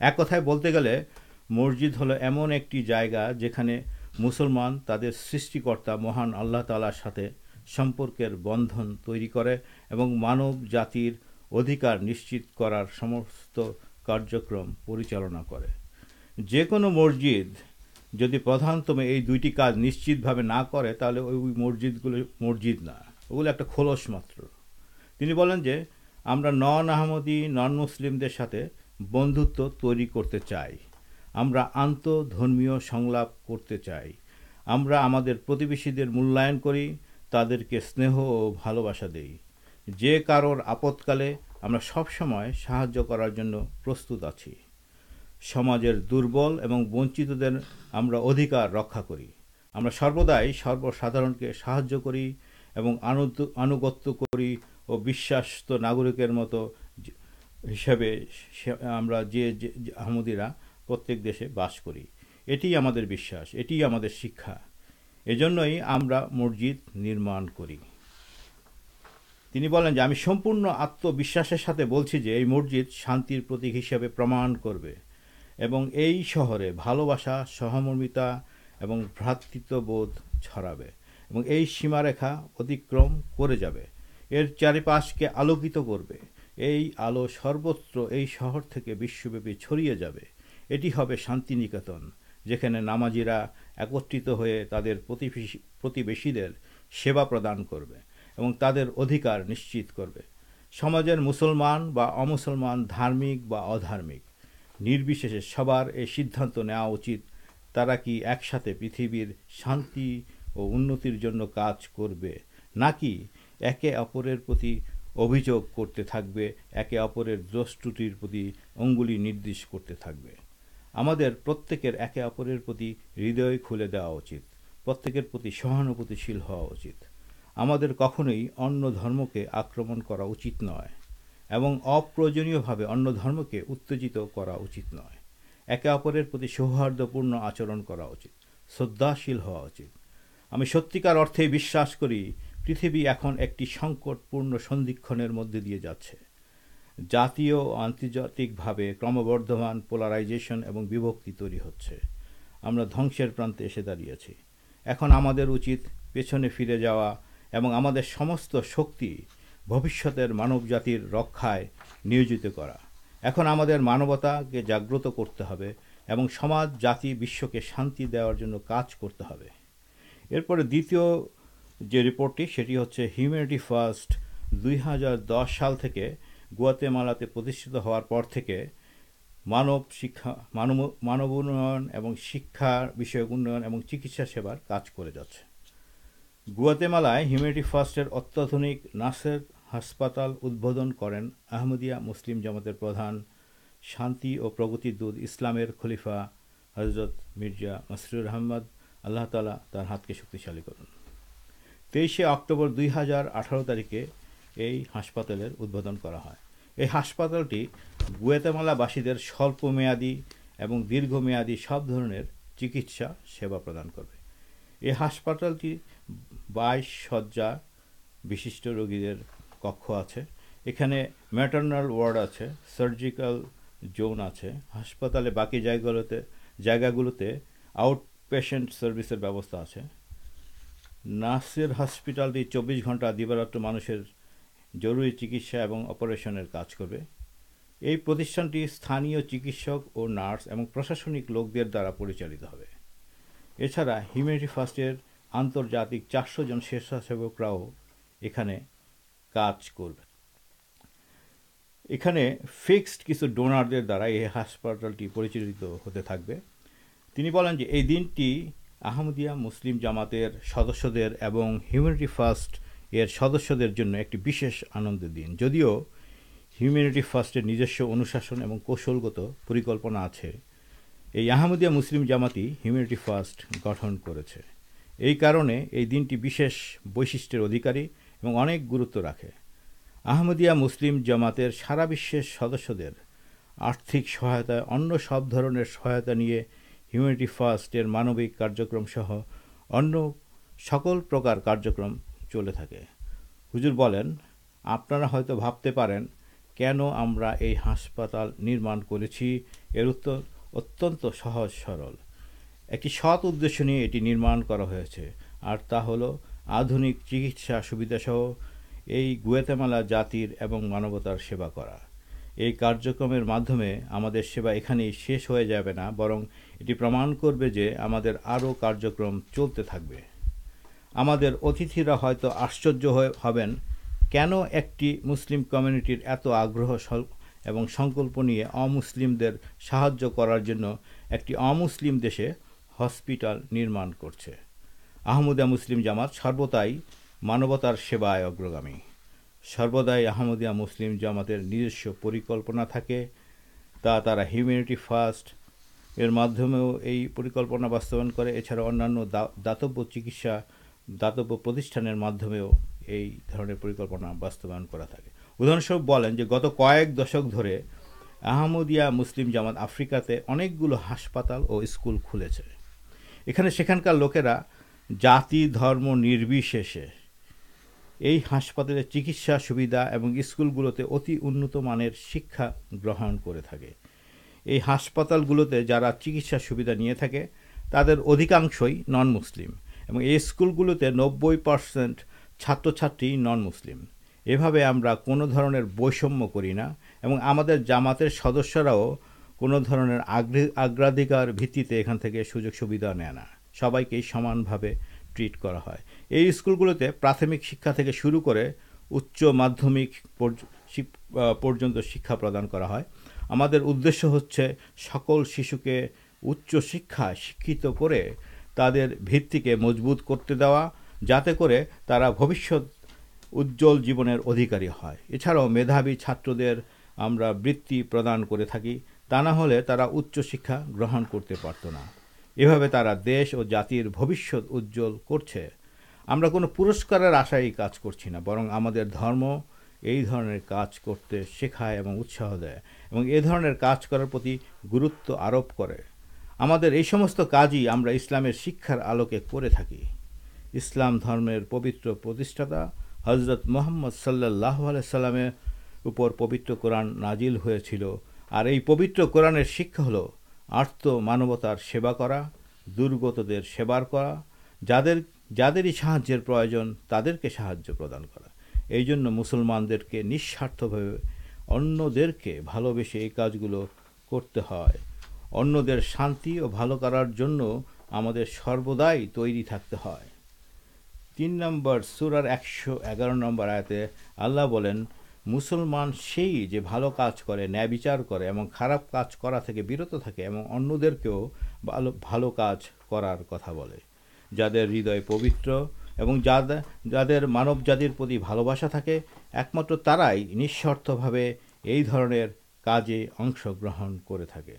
এক কথায় বলতে গেলে মসজিদ হলো এমন একটি জায়গা যেখানে মুসলমান তাদের সৃষ্টিকর্তা মহান আল্লাহ তালার সাথে সম্পর্কের বন্ধন তৈরি করে এবং মানব জাতির অধিকার নিশ্চিত করার সমস্ত কার্যক্রম পরিচালনা করে। যে কোনো মসজিদ যদি প্রধানতম এই দুইটি কাজ নিশ্চিতভাবে না করে, তাহলে ওই মসজিদগুলো মসজিদ না। ওগুলো একটা খোলস মাত্র। তিনি বলেন যে, আমরা নন আহমদি, নন মুসলিমদের সাথে বন্ধুত্ব তৈরি করতে চাই। আমরা আন্তঃধর্মীয় সংলাপ করতে চাই। আমরা আমাদের প্রতিবেশীদের মূল্যায়ন করি, তাদেরকে স্নেহ ও ভালোবাসা দেই। যে কারোর আপৎকালে আমরা সবসময় সাহায্য করার জন্য প্রস্তুত আছি। সমাজের দুর্বল এবং বঞ্চিতদের আমরা অধিকার রক্ষা করি। আমরা সর্বদাই সর্বসাধারণকে সাহায্য করি এবং আনুগত্য করি ও বিশ্বাস্ত নাগরিকের মতো হিসাবে আমরা যে, আহমদিরা প্রত্যেক দেশে বাস করি। এটিই আমাদের বিশ্বাস, এটিই আমাদের শিক্ষা। এজন্যই আমরা মসজিদ নির্মাণ করি। তিনি বলেন যে, আমি সম্পূর্ণ আত্মবিশ্বাসের সাথে বলছি যে, এই মসজিদ শান্তির প্রতীক হিসেবে প্রমাণ করবে এবং এই শহরে ভালোবাসা, সহমর্মিতা এবং ভ্রাতৃত্ববোধ ছড়াবে এবং এই সীমারেখা অতিক্রম করে যাবে। এর চারিপাশকে আলোকিত করবে। এই আলো সর্বত্র এই শহর থেকে বিশ্বব্যাপী ছড়িয়ে যাবে। এটি হবে শান্তিনিকেতন, যেখানে নামাজিরা একত্রিত হয়ে তাদের প্রতিবেশী প্রতিবেশীদের সেবা প্রদান করবে এবং তাদের অধিকার নিশ্চিত করবে। সমাজের মুসলমান বা অমুসলমান, ধার্মিক বা অধার্মিক, নির্বিশেষে সবার এই সিদ্ধান্ত নেওয়া উচিত। তারা কি একসাথে পৃথিবীর শান্তি ও উন্নতির জন্য কাজ করবে, নাকি একে অপরের প্রতি অভিযোগ করতে থাকবে, একে অপরের দোষ প্রতি অঙ্গুলি নির্দেশ করতে থাকবে? আমাদের প্রত্যেকের একে অপরের প্রতি হৃদয় খুলে দেওয়া উচিত। প্রত্যেকের প্রতি সহানুভূতিশীল হওয়া উচিত। আমাদের কখনোই অন্য ধর্মকে আক্রমণ করা উচিত নয় এবং অপ্রয়োজনীয়ভাবে অন্য ধর্মকে উত্তেজিত করা উচিত নয়। একে অপরের প্রতি সৌহার্দ্যপূর্ণ আচরণ করা উচিত, শ্রদ্ধাশীল হওয়া উচিত। আমি সত্যিকার অর্থে বিশ্বাস করি, পৃথিবী এখন একটি সংকটপূর্ণ সন্ধিক্ষণের মধ্যে দিয়ে যাচ্ছে। জাতীয় ও আন্তর্জাতিকভাবে ক্রমবর্ধমান পোলারাইজেশন এবং বিভক্তি তৈরি হচ্ছে। আমরা ধ্বংসের প্রান্তে এসে দাঁড়িয়েছি। এখন আমাদের উচিত পেছনে ফিরে যাওয়া এবং আমাদের সমস্ত শক্তি ভবিষ্যতের মানবজাতির রক্ষায় নিয়োজিত করা। এখন আমাদের মানবতাকে জাগ্রত করতে হবে এবং সমাজ, জাতি, বিশ্বকে শান্তি দেওয়ার জন্য কাজ করতে হবে। এরপরে দ্বিতীয় যে রিপোর্টটি সেটি হচ্ছে হিউম্যানিটি ফার্স্ট দুই হাজার দশ সাল থেকে গুয়াতেমালাতে প্রতিষ্ঠিত হওয়ার পর থেকে মানব শিক্ষা, মানব মানব উন্নয়ন এবং শিক্ষা বিষয়ক উন্নয়ন এবং চিকিৎসা সেবার কাজ করে যাচ্ছে। গুয়াতেমালায় হিউম্যানিটি ফার্স্টের অত্যাধুনিক নাসের হাসপাতাল উদ্বোধন করেন আহমদিয়া মুসলিম জামাতের প্রধান শান্তি ও প্রগতির দূত ইসলামের খলিফা হজরত মির্জা মসরুর আহমদ। আল্লাহ তালা তার হাতকে শক্তিশালী করুন। তেইশে অক্টোবর দুই হাজার আঠারো তারিখে এই হাসপাতালের উদ্বোধন করা হয়। এই হাসপাতালটি গুয়েতামালাবাসীদের স্বল্পমেয়াদী এবং দীর্ঘমেয়াদী সব ধরনের চিকিৎসা সেবা প্রদান করবে। এই হাসপাতালটি বাইশ শয্যা বিশিষ্ট রোগীদের কক্ষ আছে। এখানে ম্যাটার্নাল ওয়ার্ড আছে সার্জিক্যাল জোন আছে। হাসপাতালে বাকি জায়গাগুলোতে জায়গাগুলোতে আউট পেশেন্ট সার্ভিসের ব্যবস্থা আছে। নার্সের হসপিটালটি চব্বিশ ঘণ্টা দিবারাত্র মানুষের জরুরি চিকিৎসা এবং অপারেশনের কাজ করবে। এই প্রতিষ্ঠানটি স্থানীয় চিকিৎসক ও নার্স এবং প্রশাসনিক লোকদের দ্বারা পরিচালিত হবে। এছাড়া হিউম্যানিটি ফার্স্টের আন্তর্জাতিক চারশো জন স্বেচ্ছাসেবকরাও এখানে কাজ করবে। এখানে ফিক্সড কিছু ডোনারদের দ্বারা এই হাসপাতালটি পরিচালিত হতে থাকবে। তিনি বলেন যে, এই দিনটি আহমদিয়া মুসলিম জামাতের সদস্যদের এবং হিউম্যানিটি ফার্স্ট এর সদস্যদের জন্য একটি বিশেষ আনন্দের দিন। যদিও হিউম্যানিটি ফার্স্টের নিজস্ব অনুশাসন এবং কৌশলগত পরিকল্পনা আছে, এই আহমদিয়া মুসলিম জামাতি হিউম্যানিটি ফার্স্ট গঠন করেছে। এই কারণে এই দিনটি বিশেষ বৈশিষ্ট্যের অধিকারী এবং অনেক গুরুত্ব রাখে। আহমদিয়া মুসলিম জামাতের সারা বিশ্বের সদস্যদের আর্থিক সহায়তায় অন্য সব ধরনের সহায়তা নিয়ে হিউম্যানিটি ফার্স্টের মানবিক কার্যক্রম সহ অন্য সকল প্রকার কার্যক্রম চলে থাকে। হুজুর বলেন, আপনারা হয়তো ভাবতে পারেন কেন আমরা এই হাসপাতাল নির্মাণ করেছি। এর উত্তর অত্যন্ত সহজ সরল। একটি সৎ উদ্দেশ্য নিয়ে এটি নির্মাণ করা হয়েছে। আর তা হলো আধুনিক চিকিৎসা সুবিধাসহ এই গুয়েতেমালা জাতির এবং মানবতার সেবা করা। এই কার্যক্রমের মাধ্যমে আমাদের সেবা এখানেই শেষ হয়ে যাবে না, বরং এটি প্রমাণ করবে যে আমাদের আরও কার্যক্রম চলতে থাকবে। আমাদের অতিথিরা হয়তো আশ্চর্য হয়ে হবেন, কেন একটি মুসলিম কমিউনিটির এত আগ্রহ এবং সংকল্প নিয়ে অমুসলিমদের সাহায্য করার জন্য একটি অমুসলিম দেশে হসপিটাল নির্মাণ করছে। আহমদিয়া মুসলিম জামাত সর্বদাই মানবতার সেবায় অগ্রগামী। সর্বদাই আহমদিয়া মুসলিম জামাতের নিজস্ব পরিকল্পনা থাকে, তা তারা হিউম্যানিটি ফার্স্ট, এর মাধ্যমেও এই পরিকল্পনা বাস্তবায়ন করে। এছাড়া অন্যান্য দাতব্য চিকিৎসা দাতব্য প্রতিষ্ঠানের মাধ্যমেও এই ধরনের পরিকল্পনা বাস্তবায়ন করা থাকে। উদাহরণস্বরূপ বলেন যে, গত কয়েক দশক ধরে আহমদিয়া মুসলিম জামাত আফ্রিকাতে অনেকগুলো হাসপাতাল ও স্কুল খুলেছে। এখানে সেখানকার লোকেরা জাতি, ধর্ম নির্বিশেষে এই হাসপাতালের চিকিৎসা সুবিধা এবং স্কুলগুলোতে অতি উন্নত মানের শিক্ষা গ্রহণ করে থাকে। এই হাসপাতালগুলোতে যারা চিকিৎসা সুবিধা নিয়ে থাকে, তাদের অধিকাংশই নন মুসলিম এবং এই স্কুলগুলোতে নব্বই পার্সেন্ট ছাত্রছাত্রী নন মুসলিম এভাবে আমরা কোনো ধরনের বৈষম্য করি না এবং আমাদের জামাতের সদস্যরাও কোনো ধরনের আগ্রে- অগ্রাধিকার ভিত্তিতে এখান থেকে সুযোগ সুবিধা নেয় না। সবাইকেই সমানভাবে ট্রিট করা হয়। এই স্কুলগুলোতে প্রাথমিক শিক্ষা থেকে শুরু করে উচ্চ মাধ্যমিক পর্যন্ত শিক্ষা প্রদান করা হয়। আমাদের উদ্দেশ্য হচ্ছে সকল শিশুকে উচ্চ শিক্ষায় শিক্ষিত করে তাদের ভিত্তিকে মজবুত করতে দেওয়া, যাতে করে তারা ভবিষ্যৎ উজ্জ্বল জীবনের অধিকারী হয়। এছাড়াও মেধাবী ছাত্রদের আমরা বৃত্তি প্রদান করে থাকি, তা না হলে তারা উচ্চশিক্ষা গ্রহণ করতে পারত না। এভাবে তারা দেশ ও জাতির ভবিষ্যৎ উজ্জ্বল করছে। আমরা কোনো পুরস্কারের আশায় কাজ করছি না, বরং আমাদের ধর্ম এই ধরনের কাজ করতে শেখায় এবং উৎসাহ দেয় এবং এ ধরনের কাজ করার প্রতি গুরুত্ব আরোপ করে। আমাদের এই সমস্ত কাজই আমরা ইসলামের শিক্ষার আলোকে করে থাকি। ইসলাম ধর্মের পবিত্র প্রতিষ্ঠাতা হজরত মোহাম্মদ সাল্লাহ সাল্লামের উপর পবিত্র কোরআন নাজিল হয়েছিল। আর এই পবিত্র কোরআনের শিক্ষা হল আর্ত মানবতার সেবা করা, দুর্গতদের সেবার করা, যাদের, যাদেরই সাহায্যের প্রয়োজন তাদেরকে সাহায্য প্রদান করা। এই জন্য মুসলমানদেরকে নিঃস্বার্থভাবে অন্যদেরকে ভালোবেসে এই কাজগুলো করতে হয়। অন্যদের শান্তি ও ভালো করার জন্য আমাদের সর্বদাই তৈরি থাকতে হয়। তিন নম্বর সুরার একশো এগারো নম্বর আয়াতে আল্লাহ বলেন, মুসলমান সেই যে ভালো কাজ করে, ন্যায় বিচার করে এবং খারাপ কাজ করা থেকে বিরত থাকে এবং অন্যদেরকেও ভালো ভালো কাজ করার কথা বলে। যাদের হৃদয় পবিত্র এবং যাদের যাদের মানব জাতির প্রতি ভালোবাসা থাকে, একমাত্র তারাই নিঃস্বার্থভাবে এই ধরনের কাজে অংশগ্রহণ করে থাকে।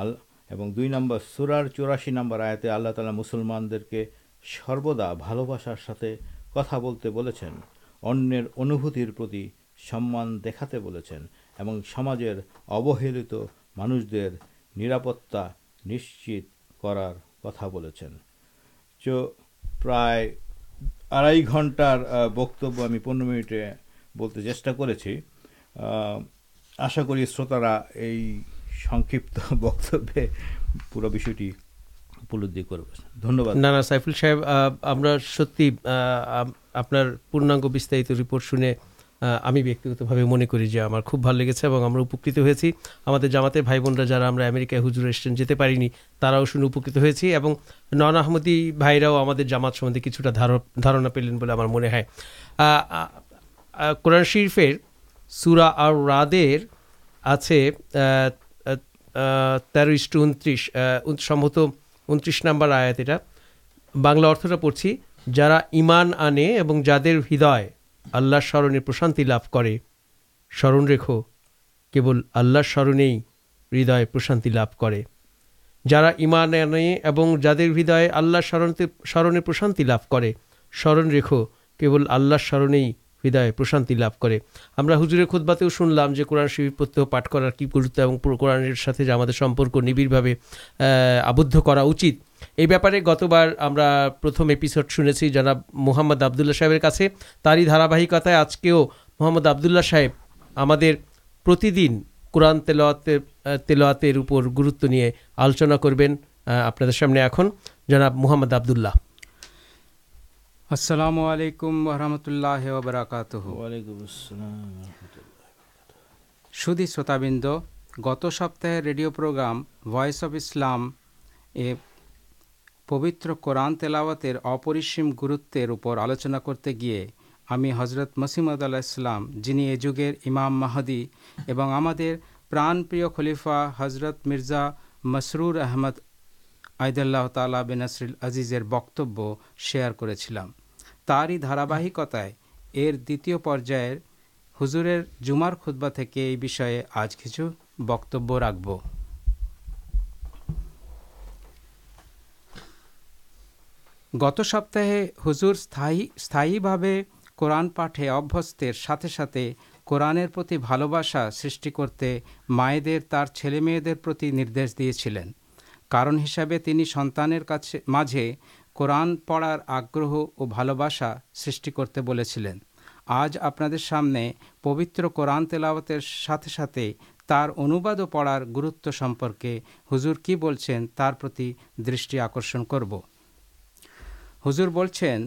আল এবং দুই নম্বর সুরার চুরাশি নম্বর আয়াতে আল্লাহ তালা মুসলমানদেরকে সর্বদা ভালোবাসার সাথে কথা বলতে বলেছেন, অন্যের অনুভূতির প্রতি সম্মান দেখাতে বলেছেন এবং সমাজের অবহেলিত মানুষদের নিরাপত্তা নিশ্চিত করার কথা বলেছেন। চো প্রায় আড়াই ঘণ্টার বক্তব্য আমি পনেরো মিনিটে বলতে চেষ্টা করেছি। আশা করি শ্রোতারা এই সংক্ষিপ্ত বক্তব্যে পুরো বিষয়টি উপলব্ধি করবে ধন্যবাদ। না না সাইফুল সাহেব আমরা সত্যি আপনার পূর্ণাঙ্গ বিস্তারিত রিপোর্ট শুনে আমি ব্যক্তিগতভাবে মনে করি যে আমার খুব ভালো লেগেছে এবং আমরা উপকৃত হয়েছি। আমাদের জামাতের ভাই বোনরা যারা আমরা আমেরিকায় হুজুর এসছেন যেতে পারিনি, তারাও শুনে উপকৃত হয়েছি এবং নন আহমদি ভাইরাও আমাদের জামাত সম্বন্ধে কিছুটা ধার- ধারণা পেলেন বলে আমার মনে হয়। কোরআন শরীফের সুরা আর রাদের আছে আহ, আহ, তেরো ইস্টু উনত্রিশ সম্ভবত উনত্রিশ নাম্বার আয়াত এটা। বাংলা অর্থটা পড়ছি যারা ইমান আনে এবং যাদের হৃদয় আল্লাহর স্মরণে প্রশান্তি লাভ করে স্মরণ রেখো কেবল আল্লাহর স্মরণেই হৃদয় প্রশান্তি লাভ করে। যারা ইমান আনে এবং যাদের হৃদয়ে আল্লাহর স্মরণতে স্মরণে প্রশান্তি লাভ করে স্মরণ রেখো কেবল আল্লাহর স্মরণেই হৃদয়ে প্রশান্তি লাভ করে। আমরা হুজুরের খুদ্বাতেও শুনলাম যে কোরআন শরীফ প্রত্যহ পাঠ করার কী গুরুত্ব এবং কোরআনের সাথে যে আমাদের সম্পর্ক নিবিড়ভাবে আবদ্ধ করা উচিত। এই ব্যাপারে গতবার আমরা প্রথম এপিসোড শুনেছি জনাব মোহাম্মদ আবদুল্লাহ সাহেবের কাছে। তারই ধারাবাহিকতায় আজকেও মোহাম্মদ আবদুল্লাহ সাহেব আমাদের প্রতিদিন কোরআন তেলাওয়াতের আহ, তেলাওয়াতের উপর গুরুত্ব নিয়ে আলোচনা করবেন আপনাদের সামনে এখন। জনাব মোহাম্মদ আবদুল্লাহ। আসসালামু আলাইকুম ওয়ালাইকুম আসসালাম সুধী শ্রোতাবৃন্দ, গত সপ্তাহের radio program voice of Islam এ পবিত্র কোরআন তেলাওয়াতের অপরিসীম গুরুত্বের উপর আলোচনা করতে গিয়ে আমি হজরত মসিমদ আল্লাহ ইসলাম, যিনি এ যুগের ইমাম মাহাদি এবং আমাদের প্রাণপ্রিয় খলিফা হজরত মির্জা মসরুর আহমদ আইদাল্লাহ তালা বিন নাসরিল আজিজের বক্তব্য শেয়ার করেছিলাম। তারই ধারাবাহিকতায় এর দ্বিতীয় পর্যায়ের হুজুরের জুমার খুতবা থেকে এই বিষয়ে আজ কিছু বক্তব্য রাখব। গত সপ্তাহে হুজুর স্থায়ী, স্থায়ীভাবে কোরআন পাঠে অভ্যস্তের সাথে সাথে কোরআনের প্রতি ভালোবাসা সৃষ্টি করতে মায়েদের, তার ছেলেমেয়েদের প্রতি নির্দেশ দিয়েছিলেন। কারণ হিসাবে তিনি সন্তানের কাছে, মাঝে কোরআন পড়ার আগ্রহ ও ভালোবাসা সৃষ্টি করতে বলেছিলেন। আজ আপনাদের সামনে পবিত্র কোরআন তেলাওয়াতের সাথে সাথে তার অনুবাদ পড়ার গুরুত্ব সম্পর্কে হুজুর কি বলছেন তার প্রতি দৃষ্টি আকর্ষণ করব। হুজুর বলছেন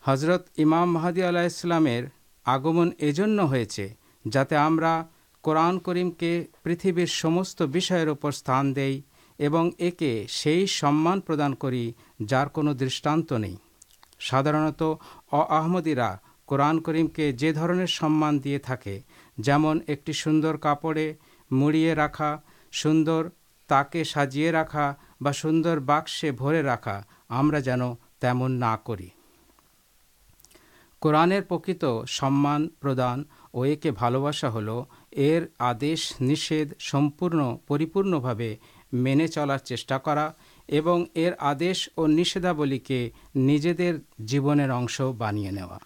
হজরত ইমাম মাহাদি আলাহ ইসলামের আগমন এজন্য হয়েছে যাতে আমরা কোরআন করিমকে পৃথিবীর সমস্ত বিষয়ের ওপর স্থান দেই এবং একে সেই সম্মান প্রদান করি যার কোনো দৃষ্টান্ত নেই। সাধারণত অ আহমদিরা কোরআন করিমকে যে ধরনের সম্মান দিয়ে থাকে, যেমন একটি সুন্দর কাপড়ে মুড়িয়ে রাখা, সুন্দর তাকে সাজিয়ে রাখা বা সুন্দর বাক্সে ভরে রাখা, আমরা যেন তেমন না করি। কোরআনের প্রকৃত সম্মান প্রদান ও একে ভালোবাসা হলো, এর আদেশ নিষেধ সম্পূর্ণ পরিপূর্ণভাবে মেনে চলার চেষ্টা করা এবং এর আদেশ ও নিষেধাবলীকে নিজেদের জীবনের অংশ বানিয়ে নেওয়া।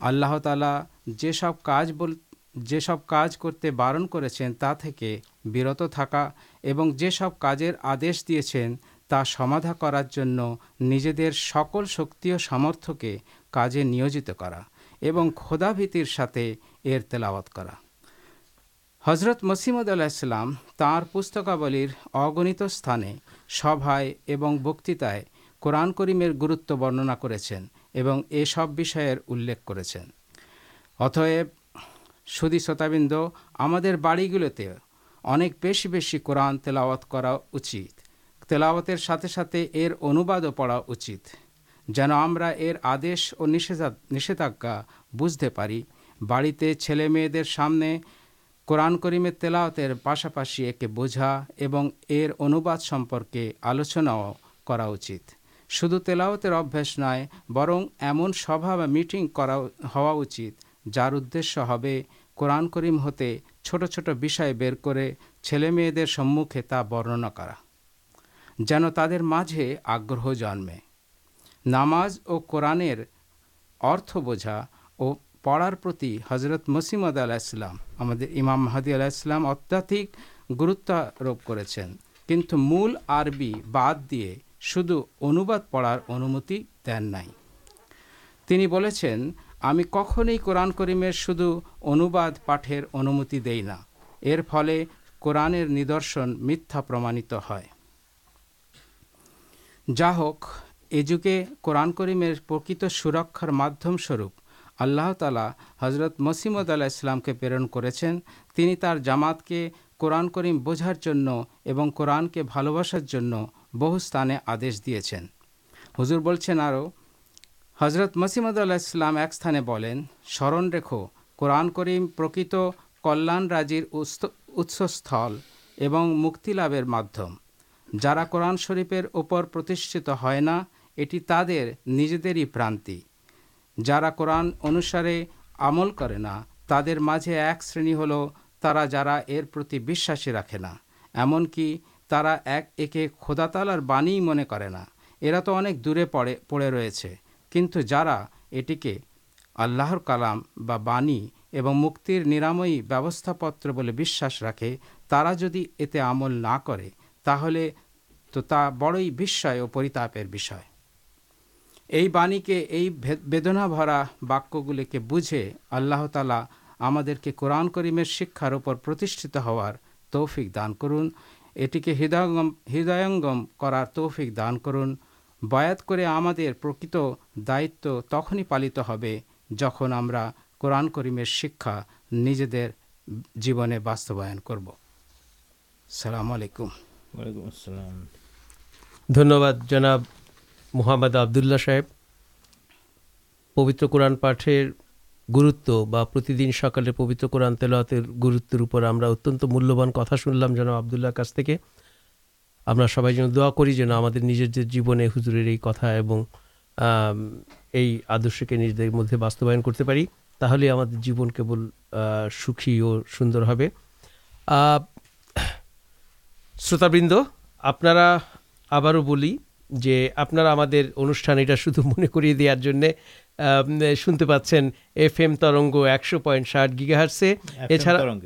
আল্লাহ তালা যেসব কাজ বল, যেসব কাজ করতে বারণ করেছেন তা থেকে বিরত থাকা এবং যেসব কাজের আদেশ দিয়েছেন তা সমাধা করার জন্য নিজেদের সকল শক্তি ও সামর্থ্যকে কাজে নিয়োজিত করা এবং খোদাভীতির সাথে এর তেলাওয়াত করা। হজরত মসিমদ আলাহিসাল্লাম তাঁর পুস্তকাবলীর অগণিত স্থানে, সভায় এবং বক্তৃতায় কোরআন করিমের গুরুত্ব বর্ণনা করেছেন এবং এসব বিষয়ের উল্লেখ করেছেন। অতএব, সুদী শ্রোতাবৃন্দ, আমাদের বাড়িগুলোতে অনেক বেশি বেশি কোরআন তেলাওয়াত করা উচিত। তেলাওয়াতের সাথে সাথে এর অনুবাদও পড়া উচিত, যেন আমরা এর আদেশ ও নিষেধা, নিষেধাজ্ঞা বুঝতে পারি। বাড়িতে ছেলে মেয়েদের সামনে কোরআন করিমের তেলাওতের পাশাপাশি একে বোঝা এবং এর অনুবাদ সম্পর্কে আলোচনাও করা উচিত। শুধু তেলাওতের অভ্যাস নয়, বরং এমন সভা বা মিটিং করা হওয়া উচিত, যার উদ্দেশ্য হবে কোরআন করিম হতে ছোট ছোট বিষয় বের করে ছেলে মেয়েদের সম্মুখে তা বর্ণনা করা, যেন তাদের মাঝে আগ্রহ জন্মে। নামাজ ও কোরআনের অর্থ বোঝা ও পড়ার প্রতি হজরত মসিমদ আলাহিসাম আমাদের ইমাম মাহাদি আলাহিসাম অত্যাধিক গুরুত্বারোপ করেছেন। কিন্তু মূল আরবি বাদ দিয়ে শুধু অনুবাদ পড়ার অনুমতি দেন নাই। তিনি বলেছেন, আমি কখনোই কোরআন করিমের শুধু অনুবাদ পাঠের অনুমতি দেই না। এর ফলে কোরআনের নিদর্শন মিথ্যা প্রমাণিত হয়। যা হোক এ যুগে কোরআন করিমের প্রকৃত সুরক্ষার মাধ্যম স্বরূপ আল্লাহ তালা হজরত মসিমদ আলাহ ইসলামকে প্রেরণ করেছেন। তিনি তার জামাতকে কোরআন করিম বোঝার জন্য এবং কোরআনকে ভালোবাসার জন্য বহু স্থানে আদেশ দিয়েছেন। হুজুর বলছেন আরও, হজরত মসিমদ আল্লাহ ইসলাম এক স্থানে বলেন, স্মরণ রেখো, কোরআন করিম প্রকৃত কল্যাণ রাজির উৎসস্থল এবং মুক্তিলাভের মাধ্যম। যারা কোরআন শরীফের ওপর প্রতিষ্ঠিত হয় না, এটি তাদের নিজেদেরই প্রান্তি যারা কোরআন অনুসারে আমল করে না, তাদের মাঝে এক শ্রেণি হলো তারা যারা এর প্রতি বিশ্বাসী রাখে না। এমনকি তারা এক একে খোদাতালার বাণীই মনে করে না। এরা তো অনেক দূরে পড়ে পড়ে রয়েছে। কিন্তু যারা এটিকে আল্লাহর কালাম বা বাণী এবং মুক্তির নিরাময়ী ব্যবস্থাপত্র বলে বিশ্বাস রাখে, তারা যদি এতে আমল না করে, তাহলে তো তা বড়ই বিস্ময় ও পরিতাপের বিষয়। এই বাণীকে, এই বেদনা ভরা বাক্যগুলিকে বুঝে আল্লাহ তালা আমাদেরকে কোরআন করিমের শিক্ষার ওপর প্রতিষ্ঠিত হওয়ার তৌফিক দান করুন। এটিকে হৃদয়ঙ্গম হৃদয়ঙ্গম করার তৌফিক দান করুন। বয়াত করে আমাদের প্রকৃত দায়িত্ব তখনই পালিত হবে যখন আমরা কোরআন করিমের শিক্ষা নিজেদের জীবনে বাস্তবায়ন করব। সালাম আলাইকুম। ধন্যবাদ জনাব। মোহাম্মদ আবদুল্লাহ সাহেব, পবিত্র কোরআন পাঠের গুরুত্ব বা প্রতিদিন সকালে পবিত্র কোরআন তেলাওয়াতের গুরুত্বের উপর আমরা অত্যন্ত মূল্যবান কথা শুনলাম যেন আবদুল্লাহর কাছ থেকে। আমরা সবাই যেন দোয়া করি যেন আমাদের নিজেদের জীবনে হুজুরের এই কথা এবং এই আদর্শকে নিজেদের মধ্যে বাস্তবায়ন করতে পারি, তাহলে আমাদের জীবন কেবল সুখী ও সুন্দর হবে। শ্রোতাবৃন্দ, আপনারা আবারও বলি যে আপনারা আমাদের অনুষ্ঠান এটা শুধু মনে করিয়ে দেওয়ার জন্যে শুনতে পাচ্ছেন এফ এম তরঙ্গ একশো পয়েন্ট ষাট গিগাহার্সে এছাড়া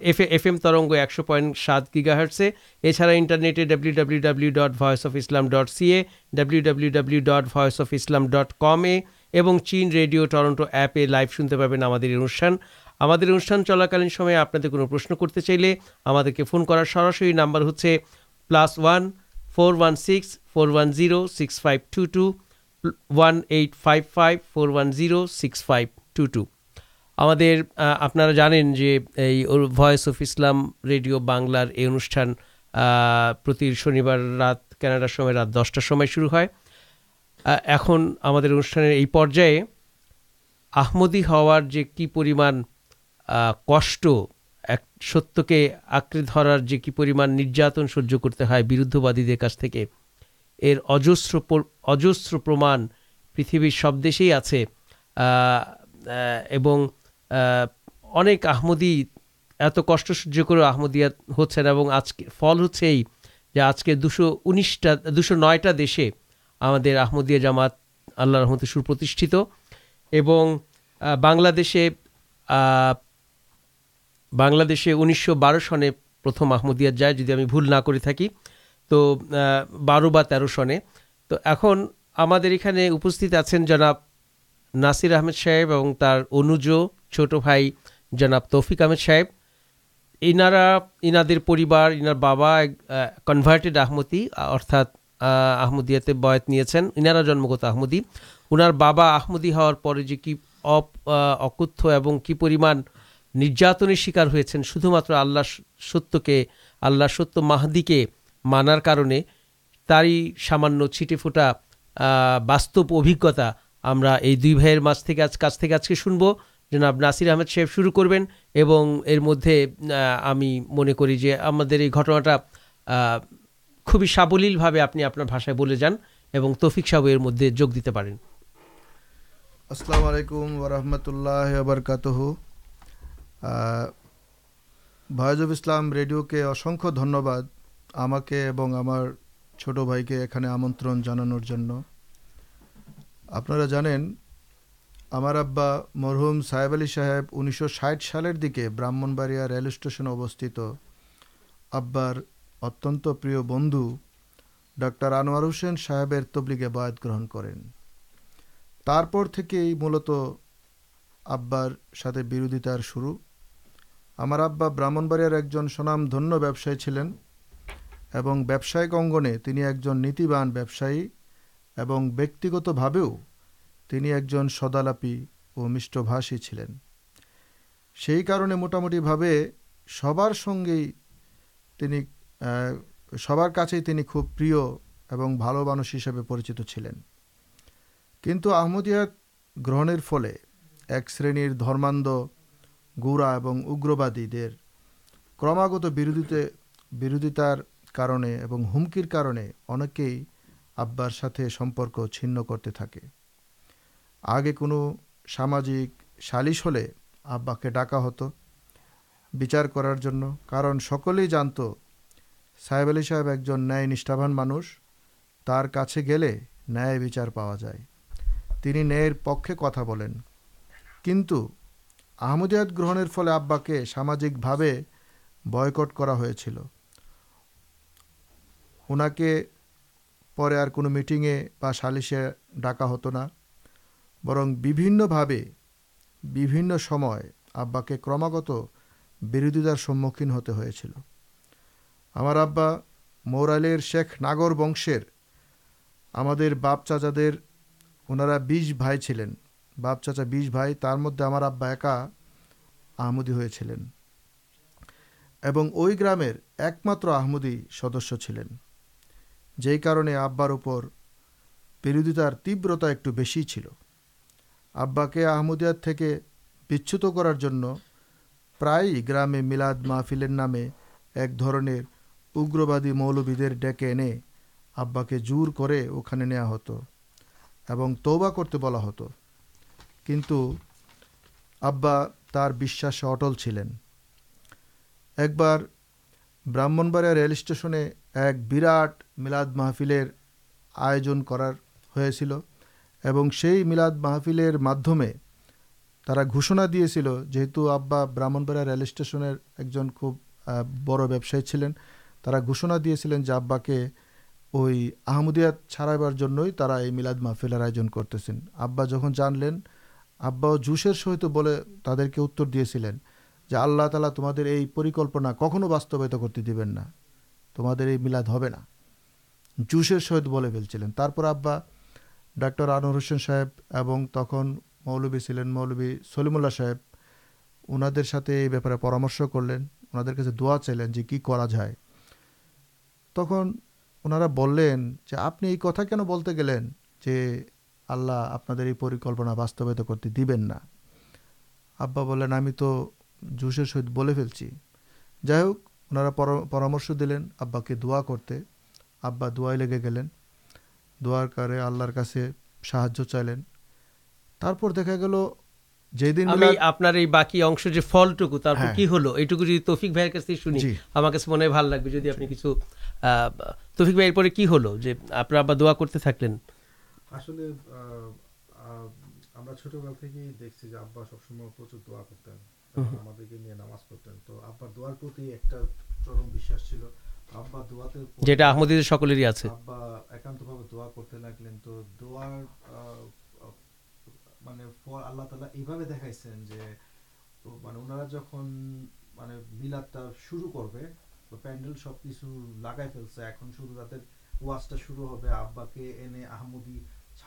এফ এফ এম তরঙ্গ একশো পয়েন্ট সাত গিগাহার্সে এছাড়া ইন্টারনেটে W W W dot voice of Islam dot CA W W W dot voice of Islam dot কমে এবং চীন রেডিও টরন্টো অ্যাপে লাইভ শুনতে পাবেন আমাদের অনুষ্ঠান। আমাদের অনুষ্ঠান চলাকালীন সময়ে আপনাদের কোনো প্রশ্ন করতে চাইলে আমাদেরকে ফোন করার সরাসরি নাম্বার হচ্ছে plus one four one six four one zero six five two two one eight five five four one zero six five two two আমাদের আপনারা জানেন যে এই ভয়েস অফ ইসলাম রেডিও বাংলার এই অনুষ্ঠান প্রতি শনিবার রাত, কানাডার সময় রাত দশটার সময় শুরু হয়। এখন আমাদের অনুষ্ঠানের এই পর্যায়ে আহমদি হওয়ার যে কি পরিমাণ কষ্ট, এক সত্যকে আঁকড়ে ধরার যে কি পরিমাণ নির্যাতন সহ্য করতে হয় বিরুদ্ধবাদীদের কাছ থেকে এর অজস্র অজস্র প্রমাণ পৃথিবীর সব দেশেই আছে। এবং অনেক আহমদি, এত কষ্ট সহ্য করে আহমদিয়া হচ্ছেন এবং আজকে, ফল হচ্ছে এই যে আজকে দুশো উনিশটা, দুশো নয়টা দেশে আমাদের আহমদিয়া জামাত আল্লাহ রহমতে সুপ্রতিষ্ঠিত এবং বাংলাদেশে বাংলাদেশে উনিশশো বারো সনে প্রথম আহমদিয়া যায়, যদি আমি ভুল না করে থাকি। তো বারো বা তেরো সনে। তো এখন আমাদের এখানে উপস্থিত আছেন জনাব নাসির আহমেদ সাহেব এবং তার অনুজ ছোট ভাই জনাব তৌফিক আহমেদ সাহেব। ইনারা ইনাদের পরিবার ইনার বাবা কনভার্টেড আহমদি অর্থাৎ আহ, আহমদিয়াতে বয়াত নিয়েছেন। ইনারা জন্মগত আহমদি। উনার বাবা আহমদি হওয়ার পরে যে কি অপ অকুত্থ এবং কি পরিমাণ নির্যাতনের শিকার হয়েছেন শুধুমাত্র আল্লাহ সত্যকে আল্লাহ সত্য মাহাদিকে মানার কারণে তারই সামান্য ছিটে ফোটা বাস্তব অভিজ্ঞতা আমরা এই দুই ভাইয়ের মাঝ থেকে আজ, কাছ থেকে আজকে শুনব। জনাব নাসির আহমেদ সাহেব শুরু করবেন এবং এর মধ্যে আমি মনে করি যে আমাদের এই ঘটনাটা খুবই সাবলীলভাবে আপনি আপনার ভাষায় বলে যান এবং তৌফিক সাহেব এর মধ্যে যোগ দিতে পারেন। আসসালামু আলাইকুম ওরহমতুল্লাহ বরকাতহ। ভয়েস অফ ইসলাম রেডিওকে অসংখ্য ধন্যবাদ। আমাকে এবং আমার ছোট ভাইকে এখানে আমন্ত্রণ জানানোর জন্য। আপনারা জানেন, আমার আব্বা মরহুম সাহেব আলী সাহেব উনিশশো ষাট সালের দিকে ব্রাহ্মণবাড়িয়া রেল স্টেশনে অবস্থিত। আব্বার অত্যন্ত প্রিয় বন্ধু ডক্টর আনোয়ার হোসেন সাহেবের তবলিগে বয়াত গ্রহণ করেন। তারপর থেকেই মূলত আব্বার সাথে বিরোধিতার শুরু। আমার আব্বা ব্রাহ্মণবাড়িয়ার একজন সুনামধন্য ব্যবসায়ী ছিলেন। এবং ব্যবসায়িক অঙ্গনে তিনি একজন নীতিবান ব্যবসায়ী এবং ব্যক্তিগতভাবেও তিনি একজন সদালাপী ও মিষ্টভাষী ছিলেন। সেই কারণে মোটামুটিভাবে সবার সঙ্গেই তিনি সবার কাছেই তিনি খুব প্রিয় এবং ভালো মানুষ হিসেবে পরিচিত ছিলেন। কিন্তু আহমদিয়া গ্রহণের ফলে এক শ্রেণির ধর্মান্ধ, গুড়া এবং উগ্রবাদীদের ক্রমাগত বিরোধিতে, বিরোধিতার কারণে এবং হুমকির কারণে অনেকেই আব্বার সাথে সম্পর্ক ছিন্ন করতে থাকে। আগে কোনো সামাজিক সালিশ হলে আব্বাকে ডাকা হতো বিচার করার জন্য, কারণ সকলেই জানতো সাহেব আলী সাহেব একজন ন্যায় নিষ্ঠাবান মানুষ, তার কাছে গেলে ন্যায় বিচার পাওয়া যায়। তিনি ন্যায়ের পক্ষে কথা বলেন। কিন্তু আহমদিয়াত গ্রহণের ফলে আব্বাকে সামাজিকভাবে বয়কট করা হয়েছিল। ওনাকে পরে আর কোনো মিটিংয়ে বা সালিশে ডাকা হতো না। বরং বিভিন্নভাবে, বিভিন্ন সময় আব্বাকে ক্রমাগত বিরোধিতার সম্মুখীন হতে হয়েছিল। আমার আব্বা মৌরালের শেখ নাগর বংশের, আমাদের বাপ চাচাদের ওনারা বিশ ভাই ছিলেন। বাপ চাচা বিশ ভাই, তার মধ্যে আমার আব্বা একা আহমদি হয়েছিলেন। এবং ওই গ্রামের একমাত্র আহমদি সদস্য ছিলেন। যেই কারণে আব্বার উপর বিরোধিতার তীব্রতা একটু বেশি ছিল। আব্বাকে আহমদিয়ার থেকে বিচ্যুত করার জন্য প্রায়ই গ্রামে মিলাদ মাহফিলের নামে এক ধরনের উগ্রবাদী মৌলবীদের ডেকে এনে আব্বাকে জোর করে ওখানে নেওয়া হতো এবং তৌবা করতে বলা হতো। কিন্তু আব্বা তার বিশ্বাসে অটল ছিলেন। একবার ব্রাহ্মণবাড়িয়া রেল স্টেশনে এক বিরাট মিলাদ মাহফিলের আয়োজন করার হয়েছিল এবং সেই মিলাদ মাহফিলের মাধ্যমে তারা ঘোষণা দিয়েছিল যেহেতু আব্বা ব্রাহ্মণবাড়িয়া রেল স্টেশনের একজন খুব বড় ব্যবসায়ী ছিলেন, তারা ঘোষণা দিয়েছিলেন যে আব্বাকে ওই আহমদিয়াত ছাড়াবার জন্যই তারা এই মিলাদ মাহফিলের আয়োজন করতেছেন। আব্বা যখন জানলেন, আব্বাও জুসের সহিত বলে তাদেরকে উত্তর দিয়েছিলেন যে আল্লাহ তালা তোমাদের এই পরিকল্পনা কখনো বাস্তবায়িত করতে দিবেন না। তোমাদের এই মিলাদ হবে না। জুসের সহিত বলে ফেলছিলেন। তারপর আব্বা ডাক্তার আনোর হোসেন সাহেব এবং তখন মৌলবী ছিলেন মৌলবী সলিমুল্লাহ সাহেব ওনাদের সাথে এই ব্যাপারে পরামর্শ করলেন। ওনাদের কাছে দোয়া চাইলেন যে কি করা যায়। তখন ওনারা বললেন যে, আপনি এই কথা কেন বলতে গেলেন যে আল্লাহ আপনাদের এই পরিকল্পনা বাস্তবায়িত করতে দিবেন না? আব্বা বললেন, আমি তো জুসের সহিত বলে ফেলছি। যাই হোক ওনারা পরামর্শ দিলেন আব্বাকে দোয়া করতে। আব্বা দোয়ায় লেগে গেলেন। দোয়ার কারে আল্লাহর কাছে সাহায্য চাইলেন। তারপর দেখা গেল যেদিন আমি আপনার এই বাকি অংশ যে ফলটুকু তারপর হ্যাঁ। কি হলো? এইটুকু যদি তৌফিক ভাইয়ের কাছ থেকে শুনি আমার কাছে মনে হয় ভালো লাগবে যদি আপনি কিছু আহ, তৌফিক ভাই এরপরে কি হলো? যে আপনারা আবার দোয়া করতে থাকলেন। আসলে আমরা ছোটবেলা থেকেই দেখছি যে আব্বা সবসময় প্রচুর দোয়া করতেন। আমাদেরকে নিয়ে নামাজ পড়তেন। তো আব্বার দোয়ার প্রতি একটা চরম বিশ্বাস ছিল। আব্বা দোয়াতে যেটা আহমদীদের সকলেরই আছে। আব্বা একান্তভাবে দোয়া করতে লাগলেন। তো দোয়ার মানে ফল আল্লাহ এইভাবে দেখাইছেন যে মানে ওনারা যখন মানে মিলাদটা শুরু করবে প্যান্ডেল সবকিছু লাগাই ফেলছে। এখন শুধু তাদের ওয়াজটা শুরু হবে। আব্বাকে এনে আহমদি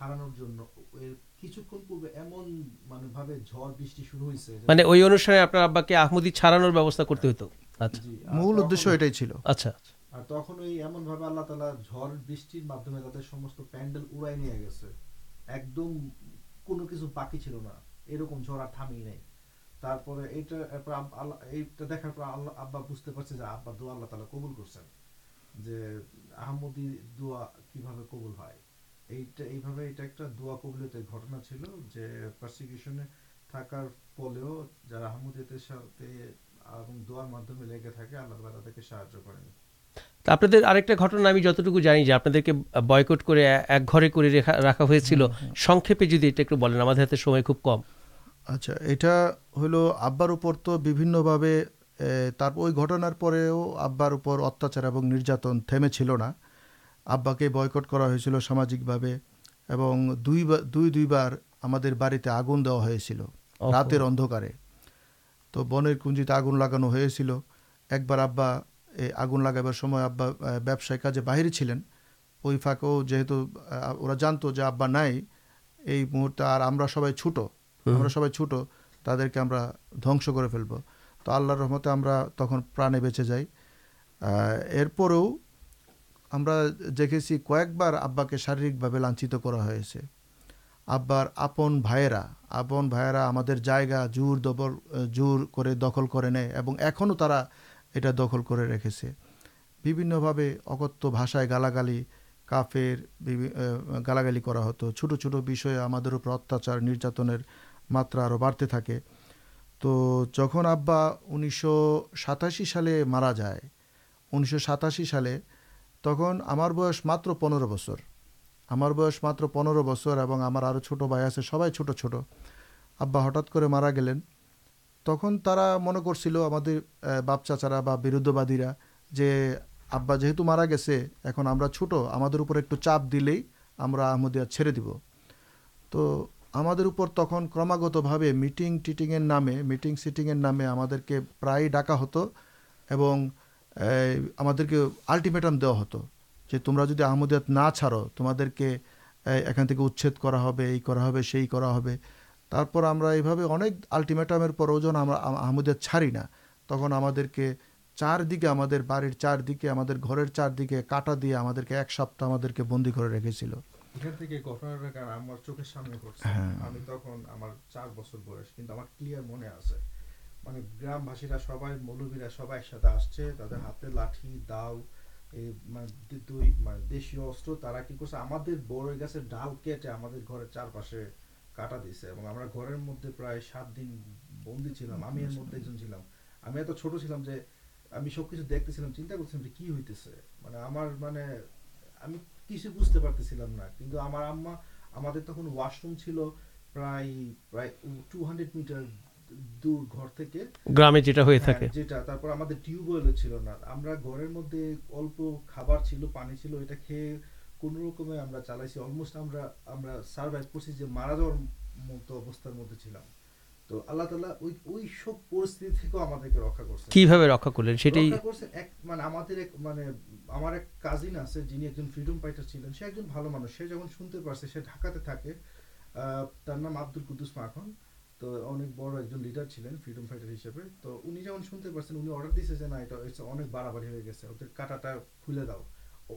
ছাড়ানোর জন্য। এর কিছুক্ষণ পূর্বে এমন মানে ভাবে ঝড় বৃষ্টি শুরু হয়েছে মানে ওই অনুষ্ঠানে আপনার আব্বাকে আহমদি ছাড়ানোর ব্যবস্থা করতে হতো আচ্ছা। মূল উদ্দেশ্য এটাই ছিল। আচ্ছা। আর তখন ওই এমন ভাবে আল্লাহ তালা ঝড় বৃষ্টির মাধ্যমে তাদের সমস্ত প্যান্ডেল উড়াই নিয়ে গেছে একদম কোনো কিছু বাকি ছিল না। এরকম ঝড় আর থামেই নাই। তারপরে আল্লাহ এইটা দেখার পর আল্লাহ আব্বা বুঝতে পারছে যে আব্বা দোয়া আল্লাহ তালা কবুল করছেন। যে আহমদি দোয়া কীভাবে কবুল হয়। এইটা এইভাবে এটা একটা দোয়া কবুলিয়তের ঘটনা ছিল যে পারসিকিউশনে থাকার ফলেও যারা আহমদিয়তের সাথে এবং দোয়ার মাধ্যমে লেগে থাকে আল্লাহ তালা তাদেরকে সাহায্য করেন। তা আপনাদের আরেকটা ঘটনা আমি যতটুকু জানি যে আপনাদেরকে বয়কট করে এক ঘরে করে রেখা রাখা হয়েছিল। সংক্ষেপে যদি এটা একটু বলেন আমাদের হাতে সময় খুব কম। আচ্ছা এটা হলো আব্বার উপর তো বিভিন্নভাবে এ, তার ওই ঘটনার পরেও আব্বার উপর অত্যাচার এবং নির্যাতন থেমেছিল না। আব্বাকে বয়কট করা হয়েছিল সামাজিকভাবে এবং দুই দুই দুইবার আমাদের বাড়িতে আগুন দেওয়া হয়েছিল রাতের অন্ধকারে। তো বনের কুঞ্জিতে আগুন লাগানো হয়েছিল। একবার আব্বা এই আগুন লাগাবার সময় আব্বা ব্যবসায় কাজে বাইরে ছিলেন। ওই ফাঁকেও যেহেতু ওরা জানতো যে আব্বা নাই এই মুহূর্তে আর আমরা সবাই ছুটো আমরা সবাই ছুটো তাদেরকে আমরা ধ্বংস করে ফেলব। তো আল্লাহর রহমতে আমরা তখন প্রাণে বেঁচে যাই। এরপরেও আমরা দেখেছি কয়েকবার আব্বাকে শারীরিকভাবে লাঞ্ছিত করা হয়েছে। আব্বার আপন ভাইয়েরা আপন ভাইয়েরা আমাদের জায়গা জোর দবর, জোর করে দখল করে নেয় এবং এখনও তারা এটা দখল করে রেখেছে। বিভিন্নভাবে অকথ্য ভাষায় গালাগালি, কাফের গালাগালি করা হতো। ছোট ছোট বিষয়ে আমাদের উপর অত্যাচার, নির্যাতনের মাত্রা আরও বাড়তে থাকে। তো যখন আব্বা উনিশশো সাতাশি সালে মারা যায়, উনিশশো সাতাশি সালে তখন আমার বয়স মাত্র পনেরো বছর। আমার বয়স মাত্র পনেরো বছর এবং আমার আরও ছোট ভাই আছে, সবাই ছোট ছোট। আব্বা হঠাৎ করে মারা গেলেন। তখন তারা মনে করছিল আমাদের বাপ চাচারা বা বিরুদ্ধবাদীরা যে আব্বা যেহেতু মারা গেছে, এখন আমরা ছোট, আমাদের উপর একটু চাপ দিলেই আমরা আহমদিয়া ছেড়ে দিব। তো আমাদের উপর তখন ক্রমাগতভাবে মিটিং টিটিংয়ের নামে মিটিং সিটিংয়ের নামে আমাদেরকে প্রায়ই ডাকা হতো এবং আমাদেরকে আলটিমেটাম দেওয়া হতো যে তোমরা যদি আহমদিয়াত না ছাড়ো তোমাদেরকে এখান থেকে উচ্ছেদ করা হবে এই করা হবে সেই করা হবে। তারপর আমরা এইভাবে অনেক আলটিমেটামের পর ওজন আমরা আহ- আহমদিয়াত ছাড়ি না। তখন আমাদেরকে চারদিকে আমাদের বাড়ির চারদিকে আমাদের ঘরের চারদিকে কাটা দিয়ে আমাদেরকে এক সপ্তাহ আমাদেরকে বন্দি করে রেখেছিল। এখান থেকে ঘটনাটা আমার চোখের সামনে ঘটছে হ্যাঁ। আমি তখন আমার চার বছর বয়স কিন্তু আমার ক্লিয়ার মনে আছে। মানে গ্রামবাসীরা সবাই, মৌলবীরা সবাই একসাথে আসছে, তাদের হাতে লাঠি, দাও, এই মানে দুই মানে দেশীয় অস্ত্র, তারা কি করছে, আমাদের বড় গাছের ডাল কেটে আমাদের ঘরের চারপাশে কাটা দিছে এবং আমরা ঘরের মধ্যে প্রায় সাত দিন বন্দি ছিলাম, আমি এর মধ্যে একজন ছিলাম। আমি এত ছোট ছিলাম যে আমি সবকিছু দেখতেছিলাম, চিন্তা করছিলাম যে কি হইতেছে? মানে আমার মানে আমি কিছু বুঝতে পারতেছিলাম না, কিন্তু আমার আম্মা, আমাদের তখন ওয়াশরুম ছিল প্রায় প্রায় টু হান্ড্রেড মিটার দূর ঘর থেকে। গ্রামে যেটা হয়ে থাকে। হ্যাঁ, যেটা। তারপর আমাদের টিউবওয়েল ছিল না। আমরা ঘরের মধ্যে অল্প খাবার ছিল পানি ছিল এটা খেয়ে কোন রকমে আমরা চালাইছি। অলমোস্ট আমরা আমরা সার্ভাইভ করছি যে মারা যাওয়ার মতো অবস্থার মধ্যে ছিলাম। তো আল্লাহ তাআলা ওই ওই সব পরিস্থিতি থেকেও আমাদেরকে রক্ষা করছেন। কীভাবে রক্ষা করলেন? সেটাই এক মানে আমাদের এক মানে আমার এক কাজিন আছে যিনি একজন ফ্রিডম ফাইটার ছিলেন। সে একজন ভালো মানুষ। সে যখন শুনতে পারছে সে ঢাকাতে থাকে আহ, তার নাম আব্দুল কুদ্দুস মাখন। তো অনেক বড় একজন লিডার ছিলেন ফ্রিডম ফাইটার হিসেবে। তো উনি যখন শুনতে পারছেন, উনি অর্ডার দিয়েছে যে, না, এটা অনেক বাড়াবাড়ি হয়ে গেছে, ওদের কাটাটা খুলে দাও।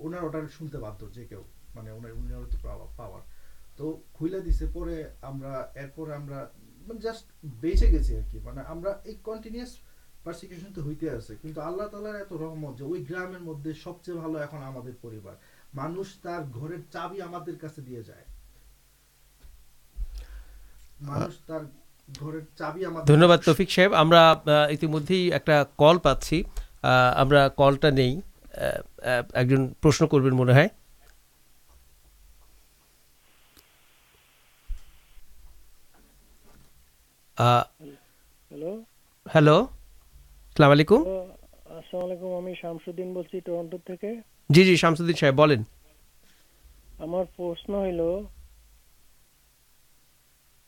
ওনার অর্ডার শুনতে বাধ্য যে কেউ মানে ওনার উনার তো পাওয়ার। তো খুলে দিছে, পরে আমরা, এরপরে আমরা মানে জাস্ট বেঁচে গেছি আর কি। মানে আমরা এই কন্টিনিউয়াস পারসিকিউশন তো হইতে আছে, কিন্তু আল্লাহ তাআলার এত রহমত যে, ওই গ্রামের মধ্যে সবচেয়ে ভালো এখন আমাদের পরিবার। মানুষ তার ঘরের চাবি আমাদের কাছে দিয়ে যায়। মানুষ তার ধন্যবাদ তৌফিক সাহেব। আমরা ইতিমধ্যেই একটা কল পাচ্ছি। আমরা কলটা নেই। একজন প্রশ্ন করবেন মনে হয়। হ্যালো। হ্যালো। সালাম আলাইকুম। আসসালামু আলাইকুম। আমি শামসুদ্দিন বলছি টরন্টো থেকে। জি জি শামসুদ্দিন সাহেব বলেন। আমার প্রশ্ন হইল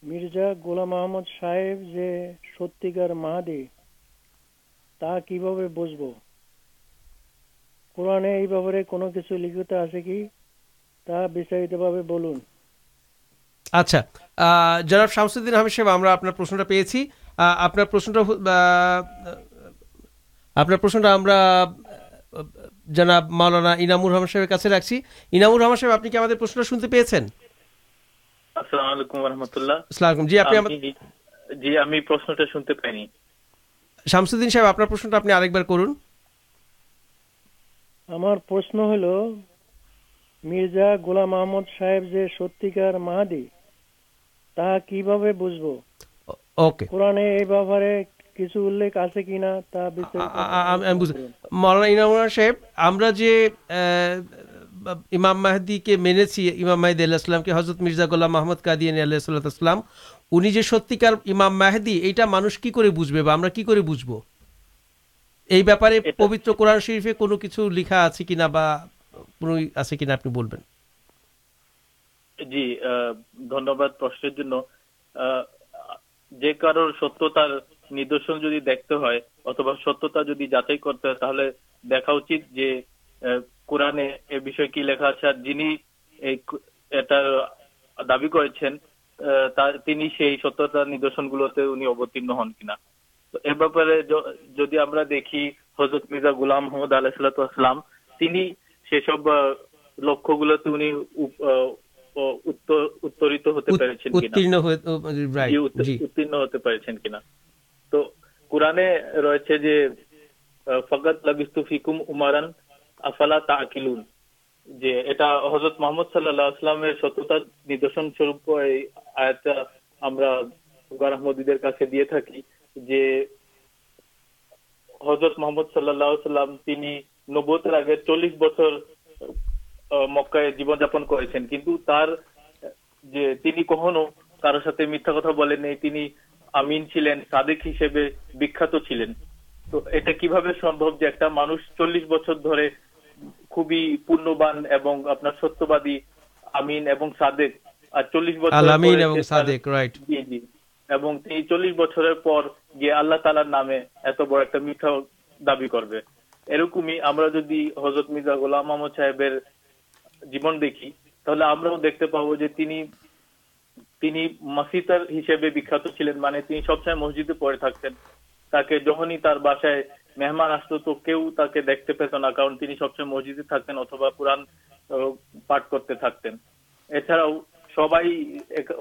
মির্জা গোলাম আহমদ সাহেব যে সত্যিকার মাহাদি, তা কীভাবে বুঝব? কোরআনে এই ব্যাপারে কোনো কিছু লিখিত আছে কি? তা বিস্তারিতভাবে বলুন। আচ্ছা জনাব শামসুদ্দিন আহমেদ সাহেব, আমরা আপনার প্রশ্নটা পেয়েছি। আপনার প্রশ্নটা আপনার প্রশ্নটা আমরা জনাব মাওলানা ইনামুর রহমান সাহেবের কাছে রাখছি। ইনামুর রহমান সাহেব, আপনি কি আমাদের প্রশ্নটা শুনতে পেয়েছেন? আসসালামু আলাইকুম রহমতুল্লাহ আসসালামু জি আপনি জি আমি প্রশ্নটা শুনতে পাইনি। শামসুদ্দিন সাহেব আপনার প্রশ্নটা আপনি আরেকবার করুন। আমার প্রশ্ন হলো মির্জা গোলাম আহমদ সাহেব যে সত্যিকার মাহাদি তা কীভাবে বুঝব? ওকে। কোরআনে এই ব্যাপারে কিছু উল্লেখ আছে কিনা তা আমি বুঝলাম মৌলানা ইনামুর সাহেব আমরা যে আহ, ইমাম মাহদিকে মেনেছি ইমাম মাহদি আল্লাহামকে হজরত মির্জা গোলাম মাহমদ কাদিয়ানি আল্লাহ সাল্লাম উনি যে সত্যিকার ইমাম মাহদি এইটা মানুষ কি করে বুঝবে বা আমরা কি করে বুঝব? এই ব্যাপারে পবিত্র কোরআন শরীফে কোনো কিছু লেখা আছে কিনা বা কোনো আছে কিনা আপনি বলবেন। জি ধন্যবাদ প্রশ্নের জন্য। যে কারোর সত্যতার নিদর্শন যদি দেখতে হয় অথবা সত্যতা যদি যাচাই করতে হয় তাহলে দেখা উচিত যে কোরআনে এ বিষয়ে কি লেখা আছে? আর যিনি এই এটা দাবি করেছেন আহ, তা- তিনি সেই সত্যতার নিদর্শনগুলোতে উনি অবতীর্ণ হন কিনা? তো এ ব্যাপারে যদি আমরা দেখি হজরত মির্জা গুলাম মোহাম্মদ আলাহিসাল্লাম তিনি সেসব লক্ষ্যগুলোতে উনি উত্তরিত হতে পেরেছেন কিনা? উত্তীর্ণ হতে পেরেছেন কিনা? তো কোরআনে রয়েছে যে ফাকাত লাবিস্তু ফিকুম উমারান আফালা তাকিলুন যে এটা হজরত মোহাম্মদ সাল্লাহ আসলামের সত্যতার নিদর্শন স্বরূপ এই আয়াতটা আমরা উগার আহমদীদের কাছে দিয়ে থাকি, যে হজরত মোহাম্মদ সাল্লাহ সাল্লাম তিনি নব্বতের আগে চল্লিশ বছর মক্কায় জীবনযাপন করেছেন। কিন্তু তার, যে তিনি কখনো কারোর সাথে মিথ্যা কথা বলেননি তিনি আমিন ছিলেন, সাদেক হিসেবে বিখ্যাত ছিলেন। তো এটা কীভাবে সম্ভব যে একটা মানুষ চল্লিশ বছর ধরে খুবই পুণ্যবান এবং আপনার সত্যবাদী আমিন এবং সাদেক। আর চল্লিশ বছর আল আমিন এবং সাদেক রাইট জি জি। এবং তিনি চল্লিশ বছরের পর গিয়ে আল্লাহ তালার নামে এত বড় একটা মিথ্যা দাবি করবে। এরকমই আমরা যদি হজরত মির্জা গোলাম মোহাম্মদ সাহেবের জীবন দেখি তাহলে আমরাও দেখতে পাবো যে তিনি তিনি মাসিতার হিসেবে বিখ্যাত ছিলেন। মানে তিনি সবসময় মসজিদে পড়ে থাকতেন। তাকে যখনই তার বাসায় মেহমান আসতো তো কেউ তাকে দেখতে পেত না, কারণ তিনি সবসময় মসজিদে থাকতেন অথবা কোরআন পাঠ করতে থাকতেন। এছাড়াও সবাই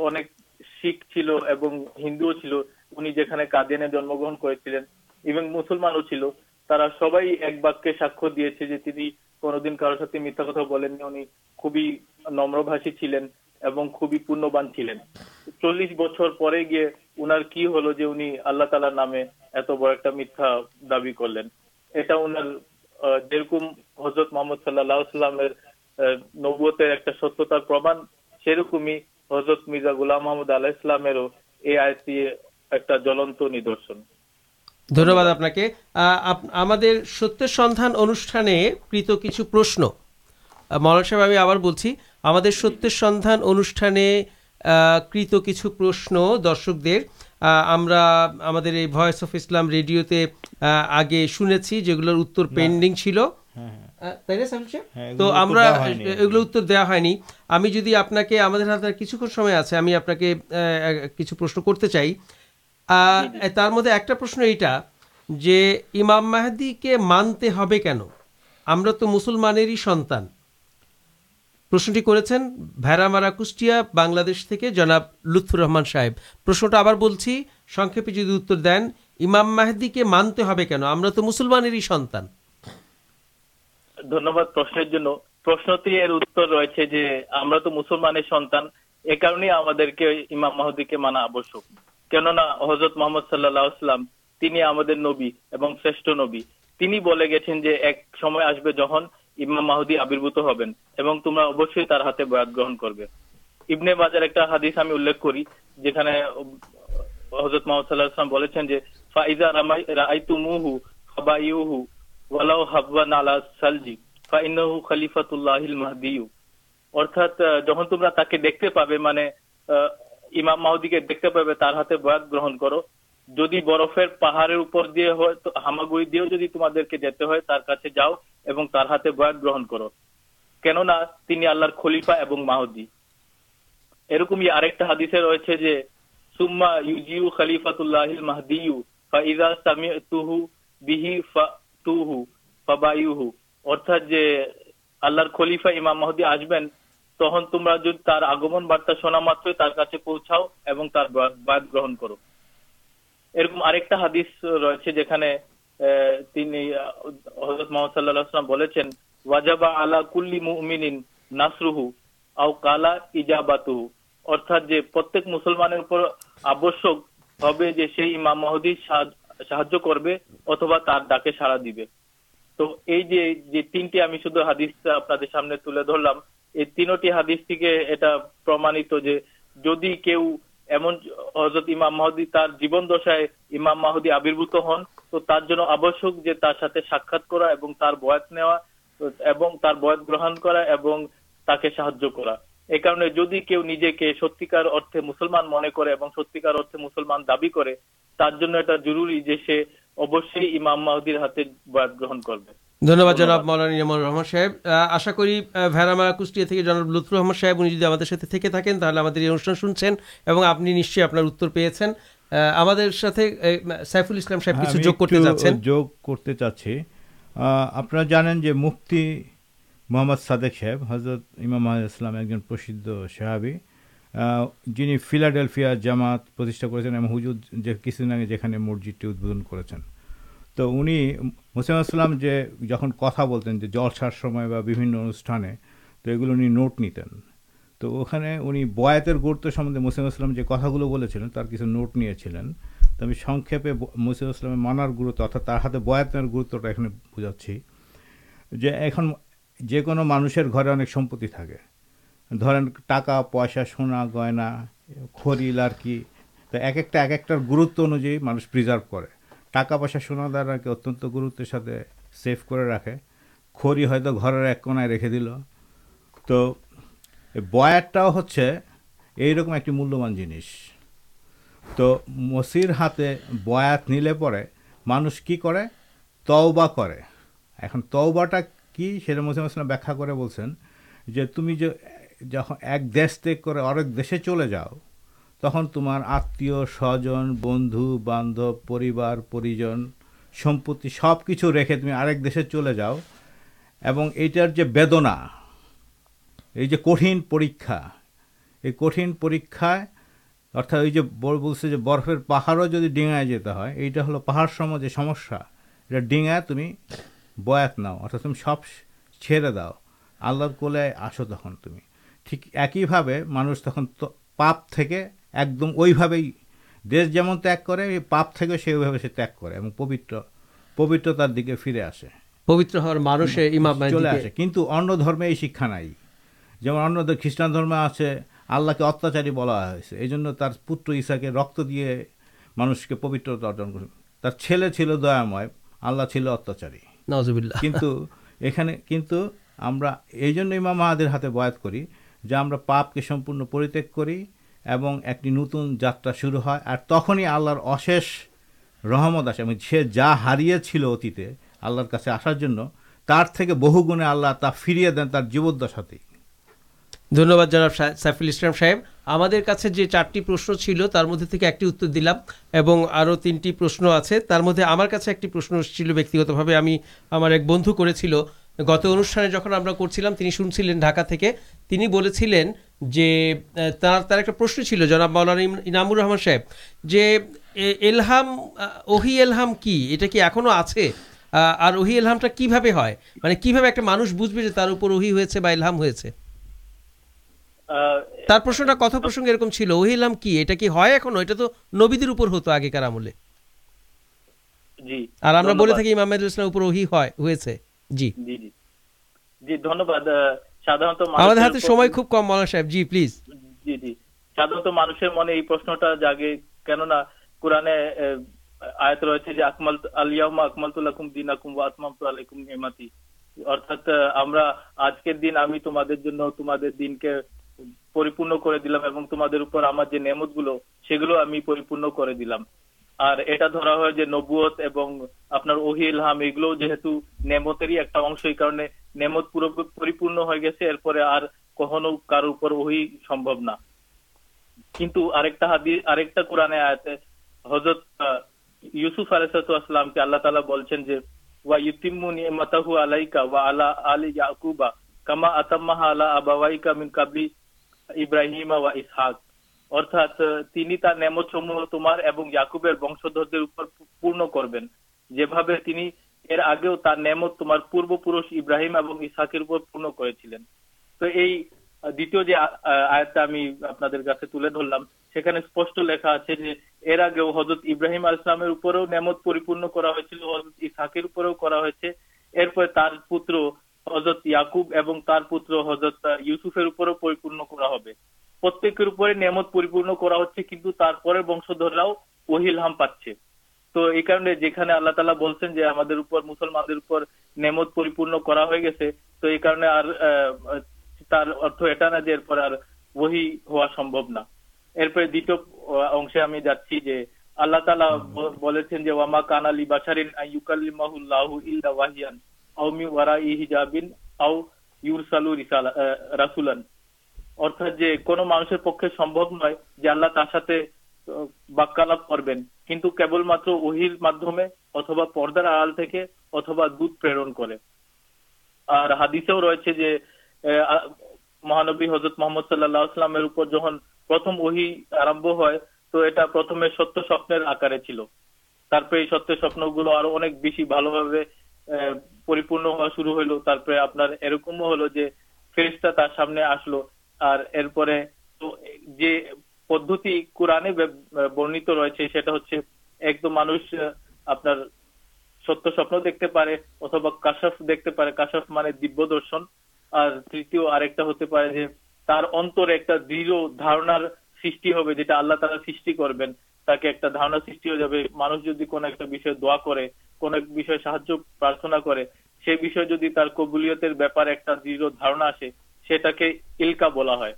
অনেক শিখ ছিল এবং হিন্দুও ছিল। উনি যেখানে কাদিয়ানে জন্মগ্রহণ করেছিলেন এবং মুসলমানও ছিল। তারা সবাই এক বাক্যে সাক্ষ্য দিয়েছে যে তিনি কোনোদিন কারোর সাথে মিথ্যা কথা বলেননি। উনি খুবই নম্রভাষী ছিলেন এবং খুবই পুণ্যবান ছিলেন। চল্লিশ বছর পরে গিয়ে উনার কি হলো যে উনি আল্লাহ তালার নামে এত বড় একটা মিথ্যা দাবি করলেন। এটা আহ, যেরকম হজরত মোহাম্মদ সাল্লাহ সাল্লামের নবুয়তের একটা সত্যতার প্রমাণ সেরকমই হজরত মির্জা গুলাম মোহাম্মদ আলাহ ইসলামেরও এই আয়তি একটা জ্বলন্ত নিদর্শন। ধন্যবাদ আপনাকে। আমাদের সত্যের সন্ধান অনুষ্ঠানে কৃত কিছু প্রশ্ন। মৌলানা সাহেব আমি আবার বলছি আমাদের সত্যের সন্ধান অনুষ্ঠানে কৃত কিছু প্রশ্ন দর্শকদের। আমরা আমাদের এই ভয়েস অফ ইসলাম রেডিওতে আগে শুনেছি যেগুলোর উত্তর পেন্ডিং ছিল। হ্যাঁ হ্যাঁ। তাই না? হ্যাঁ, তো আমরা এগুলো উত্তর দেওয়া হয়নি। আমি যদি আপনাকে আমাদের হাতে কিছুক্ষণ সময় আছে আমি আপনাকে কিছু প্রশ্ন করতে চাই। তার মধ্যে একটা প্রশ্ন এইটা যে ইমাম মাহাদিকে মানতে হবে কেন? আমরা তো মুসলমানেরই সন্তান। প্রশ্নটি করেছেন ভেড়ামারা কুষ্টিয়া, বাংলাদেশ থেকে জনাব লুৎফুর রহমান সাহেব। প্রশ্নটা আবার বলছি, সংক্ষেপে যদি উত্তর দেন, ইমাম মাহাদিকে মানতে হবে কেন? আমরা তো মুসলমানেরই সন্তান। ধন্যবাদ প্রশ্নের জন্য। প্রশ্নটি এর উত্তর রয়েছে যে, আমরা তো মুসলমানের সন্তান, এ কারণেই আমাদেরকে ইমাম মাহুদিকে মানা আবশ্যক। কেননা হজরত মোহাম্মদ সাল্লাহ আসলাম তিনি আমাদের নবী এবং শ্রেষ্ঠ নবী। তিনি বলে গেছেন যে, এক সময় আসবে যখন ইমাম মাহুদি আবির্ভূত হবেন এবং তোমরা অবশ্যই তার হাতে বয়াত গ্রহণ করবে। ইবনে বাজার একটা হাদিস আমি উল্লেখ করি যেখানে হজরত মোহাম্মদ সাল্লাহ আসলাম বলেছেন যে ফাইজা রামাই রাআইতুমুহু ফাবাইউহু ওয়ালাউ হাব্বান আলা সালজি ফাইন্নাহু খলিফাতুল্লাহিল মাহদিয়ু। অর্থাৎ আহ, যখন তোমরা তাকে দেখতে পাবে মানে আহ, ইমাম মাহুদিকে দেখতে পাবে তার হাতে বয়াত গ্রহণ করো যদি বরফের পাহাড়ের উপর দিয়ে হয়, তো হামাগুড়ি দিয়েও যদি তোমাদেরকে যেতে হয়, তার কাছে যাও এবং তার হাতে বয়াত গ্রহণ করো। কেননা তিনি আল্লাহর খলিফা এবং মাহুদি। এরকমই আরেকটা হাদিসে রয়েছে যে, সুম্মা ইউজিউ খলিফাতুল্লাহিল মাহদিয়ু ফাইজা সামিতুহু বিহি ফাতুহু ফাবাইউহু অর্থাৎ যে আল্লাহর খলিফা ইমাম মাহদি আসবেন, তখন তোমরা যদি তার আগমন বার্তা শোনা মাত্রই তার কাছে পৌঁছাও এবং তার বায়াত গ্রহণ করো। এরকম আরেকটা হাদিস রয়েছে যেখানে তিনি হজরত মোহাম্মদ সাল্লাহ বলেছেন, ওয়াজাবা আলা কুল্লি মুমিনিন নাসরুহু আও কালা ইজাবাতুহু। অর্থাৎ যে প্রত্যেক মুসলমানের উপর আবশ্যক হবে যে সেই ইমাম মাহুদি সাহায্য করবে অথবা তার ডাকে সাড়া দিবে। তো এই যে যে তিনটি আমি শুধু হাদিস আপনাদের সামনে তুলে ধরলাম, এই তিনটি হাদিস থেকে এটা প্রমাণিত যে যদি কেউ এমন হজরত ইমাম মাহুদি তার জীবন দশায় ইমাম মাহুদি আবির্ভূত হন। তো তার জন্য আবশ্যক যে তার সাথে সাক্ষাৎ করা এবং তার বয়াত নেওয়া, এবং তার বয়াত গ্রহণ করা এবং তাকে সাহায্য করা। এই কারণে যদি কেউ নিজেকে সত্যিকার অর্থে মুসলমান মনে করে এবং সত্যিকার অর্থে মুসলমান দাবি করে, তার জন্য এটা জরুরি যে সে অবশ্যই ইমাম মাহুদির হাতে বয়াত গ্রহণ করবে। ধন্যবাদ জনাব মৌলানা ইমামুর রহমান সাহেব। আশা করি ভেড়ামারা কুষ্টিয়া থেকে জনাব লুৎফুর রহমান সাহেব উনি যদি আমাদের সাথে থেকে থাকেন তাহলে আমাদের এই অনুষ্ঠান শুনছেন এবং আপনি নিশ্চয়ই আপনার উত্তর পেয়েছেন। আমাদের সাথে সাইফুল ইসলাম সাহেব কিছু হ্যাঁ, যোগ করতে যাচ্ছেন। যোগ করতে চাচ্ছি। আপনারা জানেন যে মুফতি মোহাম্মদ সাদেক সাহেব হজরত ইমাম ইসলাম একজন প্রসিদ্ধ সাহাবি। যিনি ফিলাডেলফিয়া জামাত প্রতিষ্ঠা করেছেন এবং হুজুর যে কিছুদিন আগে যেখানে মসজিদটি উদ্বোধন করেছেন। তো উনি মুসলিম আসলাম যে যখন কথা বলতেন যে জলসার সময় বা বিভিন্ন অনুষ্ঠানে, তো এগুলো উনি নোট নিতেন। তো ওখানে উনি বয়াতের গুরুত্ব সম্বন্ধে মুসলিম আসলাম যে কথাগুলো বলেছিলেন, তার কিছু নোট নিয়েছিলেন। তো আমি সংক্ষেপে মুসলিম আসলামের মানার গুরুত্ব, অর্থাৎ তার হাতে বয়াতের গুরুত্বটা এখানে বোঝাচ্ছি। যে এখন যে কোনো মানুষের ঘরে অনেক সম্পত্তি থাকে। ধরেন টাকা, পয়সা, সোনা, গয়না খড়িল আর কি তো এক একটা, এক একটার গুরুত্ব অনুযায়ী মানুষ প্রিজার্ভ করে। টাকা পয়সা সোনা দ্বারাকে অত্যন্ত গুরুত্বের সাথে সেভ করে রাখে। খড়ি হয়তো ঘরের এক কোনায় রেখে দিল। তো বয়ারটাও হচ্ছে এইরকম একটি মূল্যবান জিনিস। তো মসির হাতে বয়াত নিলে পরে মানুষ কি করে? তওবা করে। এখন তওবাটা কি সেটা ইসলাম ব্যাখ্যা করে বলছেন যে তুমি যে যখন এক দেশ ত্যাগ করে আরেক দেশে চলে যাও তখন তোমার আত্মীয়, স্বজন, বন্ধু, বান্ধব, পরিবার, পরিজন, সম্পত্তি সব কিছু রেখে তুমি আরেক দেশে চলে যাও। এবং এইটার যে বেদনা, এই যে কঠিন পরীক্ষা, এই কঠিন পরীক্ষায়, অর্থাৎ ওই যে বল- বলছে যে বরফের পাহাড়ও যদি ডিঙায় যেতে হয়, এইটা হলো পাহাড় সম যে সমস্যা, এটা ডিঙায় তুমি বয়াত নাও, অর্থাৎ তুমি সব ছেড়ে দাও। আল্লাহর কোলে আসো তখন তুমি। ঠিক একইভাবে মানুষ তখন পাপ থেকে একদম ওইভাবেই। দেশ যেমন ত্যাগ করে পাপ থেকে সেইভাবে সে ত্যাগ করে এবং পবিত্র পবিত্রতার দিকে ফিরে আসে। পবিত্র হওয়ার মানুষে ইমাম চলে আসে। কিন্তু অন্য ধর্মে এই শিক্ষা নাই। যেমন অন্য খ্রিস্টান ধর্মে আছে আল্লাহকে অত্যাচারী বলা হয়েছে। এই জন্য তার পুত্র ঈশাকে রক্ত দিয়ে মানুষকে পবিত্রতা অর্জন করে তার ছেলে ছিল দয়াময় আল্লাহ ছিল অত্যাচারী। নজবিল্লা কিন্তু এখানে কিন্তু আমরা এই জন্য ইমাম মাহাদের হাতে বয়াত করি যে আমরা পাপকে সম্পূর্ণ পরিত্যাগ করি এবং একটি নতুন যাত্রা শুরু হয়। আর তখনই আল্লাহর অশেষ রহমত আসে। এবং সে যা হারিয়েছিল অতীতে আল্লাহর কাছে আসার জন্য, তার থেকে বহুগুণে আল্লাহ তা ফিরিয়ে দেন তার জীবদ্দশাতেই। ধন্যবাদ জনাব সাইফুল ইসলাম সাহেব। আমাদের কাছে যে চারটি প্রশ্ন ছিল, তার মধ্যে থেকে একটি উত্তর দিলাম এবং আরও তিনটি প্রশ্ন আছে। তার মধ্যে আমার কাছে একটি প্রশ্ন ছিল ব্যক্তিগতভাবে। আমি, আমার এক বন্ধু করেছিল গত অনুষ্ঠানে যখন আমরা করছিলাম তিনি শুনছিলেন ঢাকা থেকে তিনি বলেছিলেন যে তার তার একটা প্রশ্ন ছিল জনাব মাওলানা ইনামুর রহমান সাহেব যে এলহাম ওহি এলহাম কি? এটা কি এখনও আছে? আর ওহি এলহামটা কীভাবে হয়? মানে কীভাবে একটা মানুষ বুঝবে যে তার উপর ওহি হয়েছে বা এলহাম হয়েছে? তার প্রশ্নটা কথা প্রসঙ্গে এরকম ছিল ওহিলাম কি? এটা কি হয় এখনও? এটা তো নবীদের উপর হতো আগেকার আমলে। আর আমরা বলে থাকি ইমাম ইসলামের উপর ওহি হয় হয়েছে। জি। জি ধন্যবাদ সাধারণত আমাদের মানুষের হাতে সময় খুব কম মৌলানা সাহেব। জি প্লিজ জি জি। সাধারণত মানুষের মনে এই প্রশ্নটা জাগে কেননা কোরআনে আয়াত রয়েছে যে আকমাল আলিয়ামা আকমালতুল্লাকুম দিনাকুম ওয়া আতমামতু আলাইকুম নিমাতি অর্থাৎ আমরা আজকের দিন আমি তোমাদের জন্য তোমাদের দিনকে পরিপূর্ণ করে দিলাম এবং তোমাদের উপর আমার যে নেমতগুলো সেগুলো আমি পরিপূর্ণ করে দিলাম। আর এটা ধরা হয় যে নবুয়ত এবং আপনার ওহি ইলহাম এগুলো যেহেতু নেমতেরই একটা অংশ এই কারণে নেমত পুরো পরিপূর্ণ হয়ে গেছে এরপরে আর কখনো কারোর উপর ওহি সম্ভব না। কিন্তু আরেকটা হাদিস আরেকটা কোরআনে আয়াতে হযরত আহ, ইউসুফ আলাইহিসসালামকে আল্লাহ তাআলা বলছেন যে ওয়া ইউতিম্মু নি'মাতাহু আলাইকা ওয়া আলা আলি ইয়াকুবা কামা আতাম্মাহা আলা আবাওয়াইকা মিন কাবলি ইব্রাহিমা ওয়া ইসহাক। অর্থাৎ তিনি তার নেমত সমূহ তোমার এবং ইয়াকুবের বংশধরদের উপর পূর্ণ করবেন। যেভাবে তিনি এর আগেও তার নেমত তোমার পূর্বপুরুষ ইব্রাহিম এবং ইসহাকের উপর পূর্ণ করেছিলেন। তো এই দ্বিতীয় যে আয়াতটা আমি আপনাদের কাছে তুলে ধরলাম, সেখানে স্পষ্ট লেখা আছে যে, এর আগেও হজরত ইব্রাহিম আল ইসলামের উপরেও নেমত পরিপূর্ণ করা হয়েছিল হজরত ইসহাকের উপরেও করা হয়েছে। এরপরে তার পুত্র হজরত ইয়াকুব এবং তার পুত্র হজরত ইউসুফের উপরও পরিপূর্ণ করা হবে। প্রত্যেকের উপরে নেমত পরিপূর্ণ করা হচ্ছে, কিন্তু তারপরে বংশধররাও ওহিলহাম পাচ্ছে। তো এই কারণে যেখানে আল্লাহ তালা বলছেন যে আমাদের উপর, মুসলমানদের উপর নেমত পরিপূর্ণ করা হয়ে গেছে, তো এই কারণে আর তার অর্থ এটা না যে এরপর আর ওহি হওয়া সম্ভব না। এরপরে দ্বিতীয় অংশে আমি যাচ্ছি যে আল্লাহ তালা বলেছেন যে, ওয়ামা কানালি বাশারিন আইয়ুকাল্লিমাহুল্লাহু ইল্লা ওয়াহিয়ান, আও মি ওয়ারাই হিজাবিন, আও ইউরসালু রাসুলান। অর্থাৎ যে কোনো মানুষের পক্ষে সম্ভব নয় যে আল্লাহ তার সাথে বাক্যালাপ করবেন। কিন্তু কেবলমাত্র ওহির মাধ্যমে অথবা পর্দার আড়াল থেকে অথবা দুধ প্রেরণ করে। আর হাদিসেও রয়েছে যে মহানবী হজরত মোহাম্মদ সাল্লাহ আসলামের উপর যখন প্রথম ওহি আরম্ভ হয়, তো এটা প্রথমে সত্য স্বপ্নের আকারে ছিল। তারপরে এই সত্য স্বপ্নগুলো আরও অনেক বেশি ভালোভাবে পরিপূর্ণ হওয়া শুরু হলো তারপরে আপনার এরকমও হলো যে, ফেরেশতা তার সামনে আসলো। আর এরপরে যে পদ্ধতি কোরআনে বর্ণিত রয়েছে, সেটা হচ্ছে একদম মানুষ আপনার সত্য স্বপ্ন দেখতে পারে অথবা কাশফ দেখতে পারে। কাশফ মানে দিব্য দর্শন। আর তৃতীয় আরেকটা হতে পারে যে তার অন্তরে একটা দৃঢ় ধারণার সৃষ্টি হবে, যেটা আল্লাহ তারা সৃষ্টি করবেন। তাকে একটা ধারণা সৃষ্টি হয়ে যাবে। মানুষ যদি কোন একটা বিষয়ে দোয়া করে, কোন এক বিষয়ে সাহায্য প্রার্থনা করে, সে বিষয়ে যদি তার কবুলিয়তের ব্যাপারে একটা দৃঢ় ধারণা আসে সেটাকে ইলকা বলা হয়।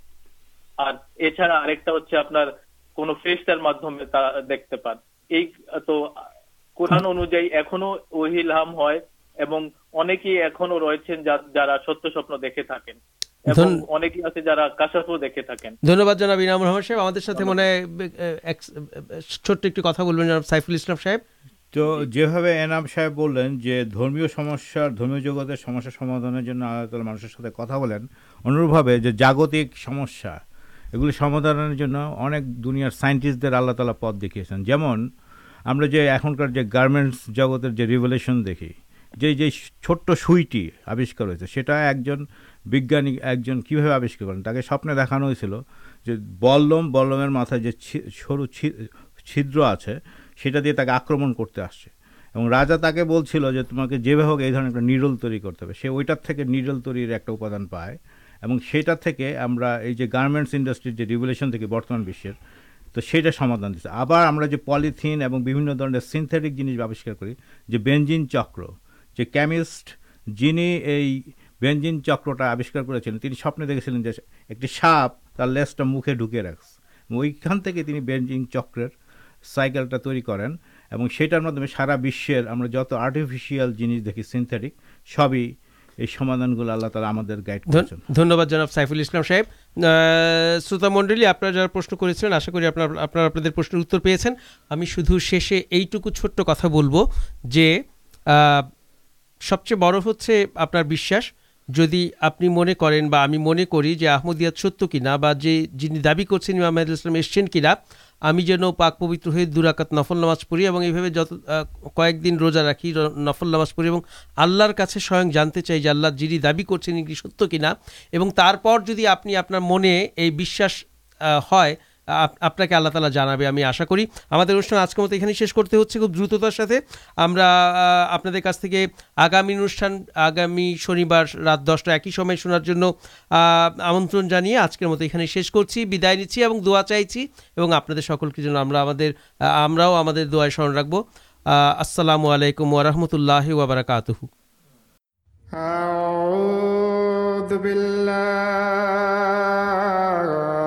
আর এছাড়া আরেকটা হচ্ছে আপনার কোন ফেরেশতার মাধ্যমে তারা দেখতে পান। এই তো কোরআন অনুযায়ী এখনও ওহিলহাম হয় এবং অনেকেই এখনও রয়েছেন যারা সত্য স্বপ্ন দেখে থাকেন। এবং অনেকেই আছে যারা কাশাফও দেখে থাকেন। ধন্যবাদ জনাব ইনাম রহমান সাহেব। আমাদের সাথে মনে হয় ছোট্ট একটি কথা বলবেন জনাব সাইফুল ইসলাম সাহেব। তো যেভাবে এনাম সাহেব বললেন যে ধর্মীয় সমস্যার ধর্মীয় জগতের সমস্যা সমাধানের জন্য আল্লাহ মানুষের সাথে কথা বলেন অনুরূপভাবে যে জাগতিক সমস্যা, এগুলি সমাধানের জন্য অনেক দুনিয়ার সায়েন্টিস্টদের আল্লাহ তালা পথ দেখিয়েছেন। যেমন, আমরা যে এখনকার যে গার্মেন্টস জগতের যে রিভলিউশন দেখি, যে যে ছোট্ট সুইটি আবিষ্কার হয়েছে, সেটা একজন বিজ্ঞানী, একজন কীভাবে আবিষ্কার করেন? তাকে স্বপ্নে দেখানো হয়েছিল যে বল্লম, বল্লমের মাথায় যে সরু ছিদ্র আছে, সেটা দিয়ে তাকে আক্রমণ করতে আসছে। এবং রাজা তাকে বলছিল যে, তোমাকে যেভাবে হোক এই ধরনের একটা নিডল তৈরি করতে হবে। সে ওইটার থেকে নিডল তৈরির একটা উপাদান পায়। এবং সেটা থেকে আমরা এই যে গার্মেন্টস ইন্ডাস্ট্রির যে রিভলিউশন থেকে বর্তমান বিশ্বের, তো সেটা সমাধান দিচ্ছে আবার আমরা যে পলিথিন এবং বিভিন্ন ধরনের সিনথেটিক জিনিস আবিষ্কার করি, যে বেঞ্জিন চক্র, যে কেমিস্ট যিনি এই বেঞ্জিন চক্রটা আবিষ্কার করেছিলেন, তিনি স্বপ্নে দেখেছিলেন যে একটি সাপ তার লেসটা মুখে ঢুকে রাখছে। ওইখান থেকে তিনি বেঞ্জিং চক্রের সাইকেলটা তৈরি করেন এবং সেটার মাধ্যমে সারা বিশ্বের আমরা যত আর্টিফিশিয়াল জিনিস দেখি সিনথেটিক সবই এই সমাধানগুলো আল্লাহ তালা আমাদের গাইড করেছেন। ধন্যবাদ জনাব সাইফুল ইসলাম সাহেব। শ্রোতা মণ্ডলী আপনারা যারা প্রশ্ন করেছিলেন আশা করি আপনার আপনারা আপনাদের প্রশ্নের উত্তর পেয়েছেন। আমি শুধু শেষে এইটুকু ছোট্ট কথা বলব যে সবচেয়ে বড় হচ্ছে আপনার বিশ্বাস। যদি আপনি মনে করেন বা আমি মনে করি যে আহমদিয়াত সত্য কিনা বা যে যিনি দাবি করছেন ইমাম আহমদ ইসলাম এসছেন কিনা আমি যেন পাক পবিত্র হয়ে দুরাকাত নফল নামাজ পড়ি এবং এইভাবে যত কয়েকদিন রোজা রাখি নফল নামাজ পড়ি এবং আল্লাহর কাছে স্বয়ং জানতে চাই যে আল্লাহ যিনি দাবি করছেন এগুলি সত্য কিনা এবং তারপর যদি আপনি আপনার মনে এই বিশ্বাস হয় আপনাকে আল্লাহ তালা জানাবে আমি আশা করি আমাদের অনুষ্ঠান আজকের মতো এখানেই শেষ করতে হচ্ছে খুব দ্রুততার সাথে আমরা আহ, আপনাদের কাছ থেকে আগামী অনুষ্ঠান আগামী শনিবার রাত দশটা একই সময় শোনার জন্য আহ, আমন্ত্রণ জানিয়ে আজকের মতো এখানে শেষ করছি বিদায় নিচ্ছি এবং দোয়া চাইছি এবং আপনাদের সকলকে জন্য আমরা আমাদের আহ, আমরাও আমাদের দোয়ায় স্মরণ রাখবো আহ, আসসালামু আলাইকুম ওরহমতুল্লাহ ওবরাকাতহু أعوذ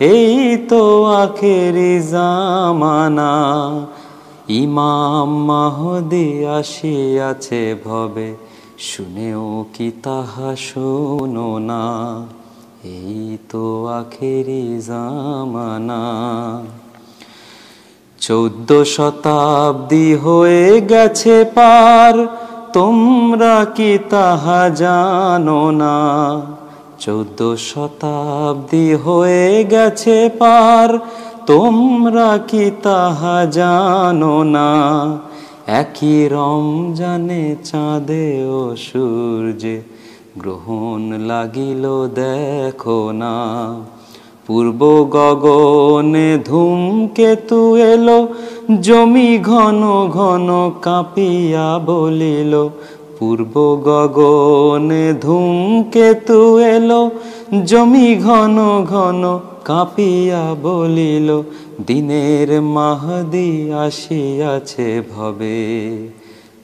এই তো আখেরি জামানা, ইমাম মাহদি আসিয়াছে ভবে, শুনেও কি তাহা শোনো না? এই তো আখেরি জামানা। চৌদ্দ শতাব্দী হয়ে গেছে পার, তোমরা কি তাহা জানো না? চৌদ্দ শতাব্দী হয়ে গেছে পার। তোমরা কি তাহা জানো না? একই রমজানে চাঁদে ও সূর্যে গ্রহণ লাগিল দেখো না। পূর্ব গগনে ধূমকেতু এলো, জমি ঘন ঘন কাঁপিয়া বলিল পূর্ব গগনে ধূমকেতু এলো, জমি ঘন ঘন কাঁপিয়া বলিল, দিনের মাহদি আসিয়াছে ভবে,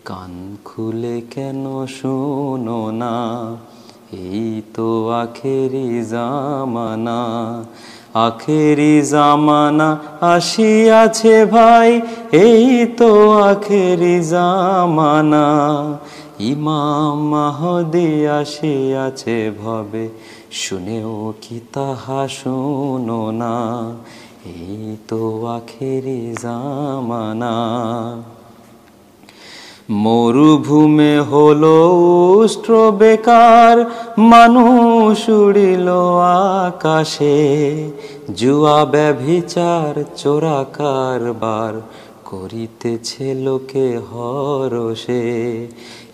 কান খুলে কেন শোনো না? এই তো আখেরি জামানা আখেরি জামানা আসিয়াছে ভাই, এই তো আখেরি জামানা। ইমাম মাহদি আসিয়াছে ভবে। শুনেও কি তাহা শোনো না? এই তো আখেরি জামানা। মরুভূমে হলো উষ্ট্র বেকার, মানুষ উড়িল আকাশে। জুয়া ব্যভিচার চোরা কারবার করিতেছে লোকে হরসে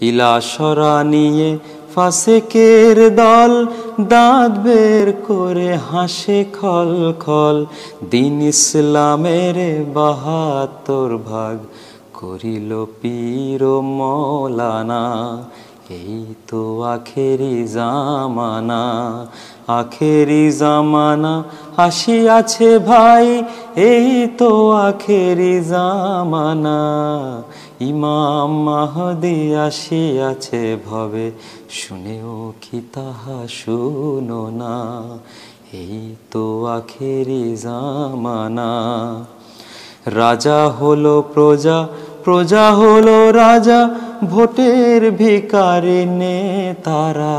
ইলাসরা নিয়ে ফাসেকের দল, দাঁত বের করে হাসে খল খল দিন ইসলামের বাহাত্তর ভাগ করিল পীর মৌলানা। এই তো আখেরি জামানা। আখেরি জামানা হাসি আছে ভাই, এই তো আখেরি জামানা। ইমাম মাহদি আসি আছে ভবে, শুনেও কি তাহা শুনো না। এই তো আখেরি জামানা। রাজা হলো প্রজা প্রজা হলো রাজা, ভোটের ভিকারি নেতারা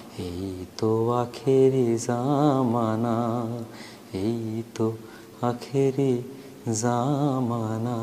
এই তো আখেরি জামানা এই তো আখেরি জামানা।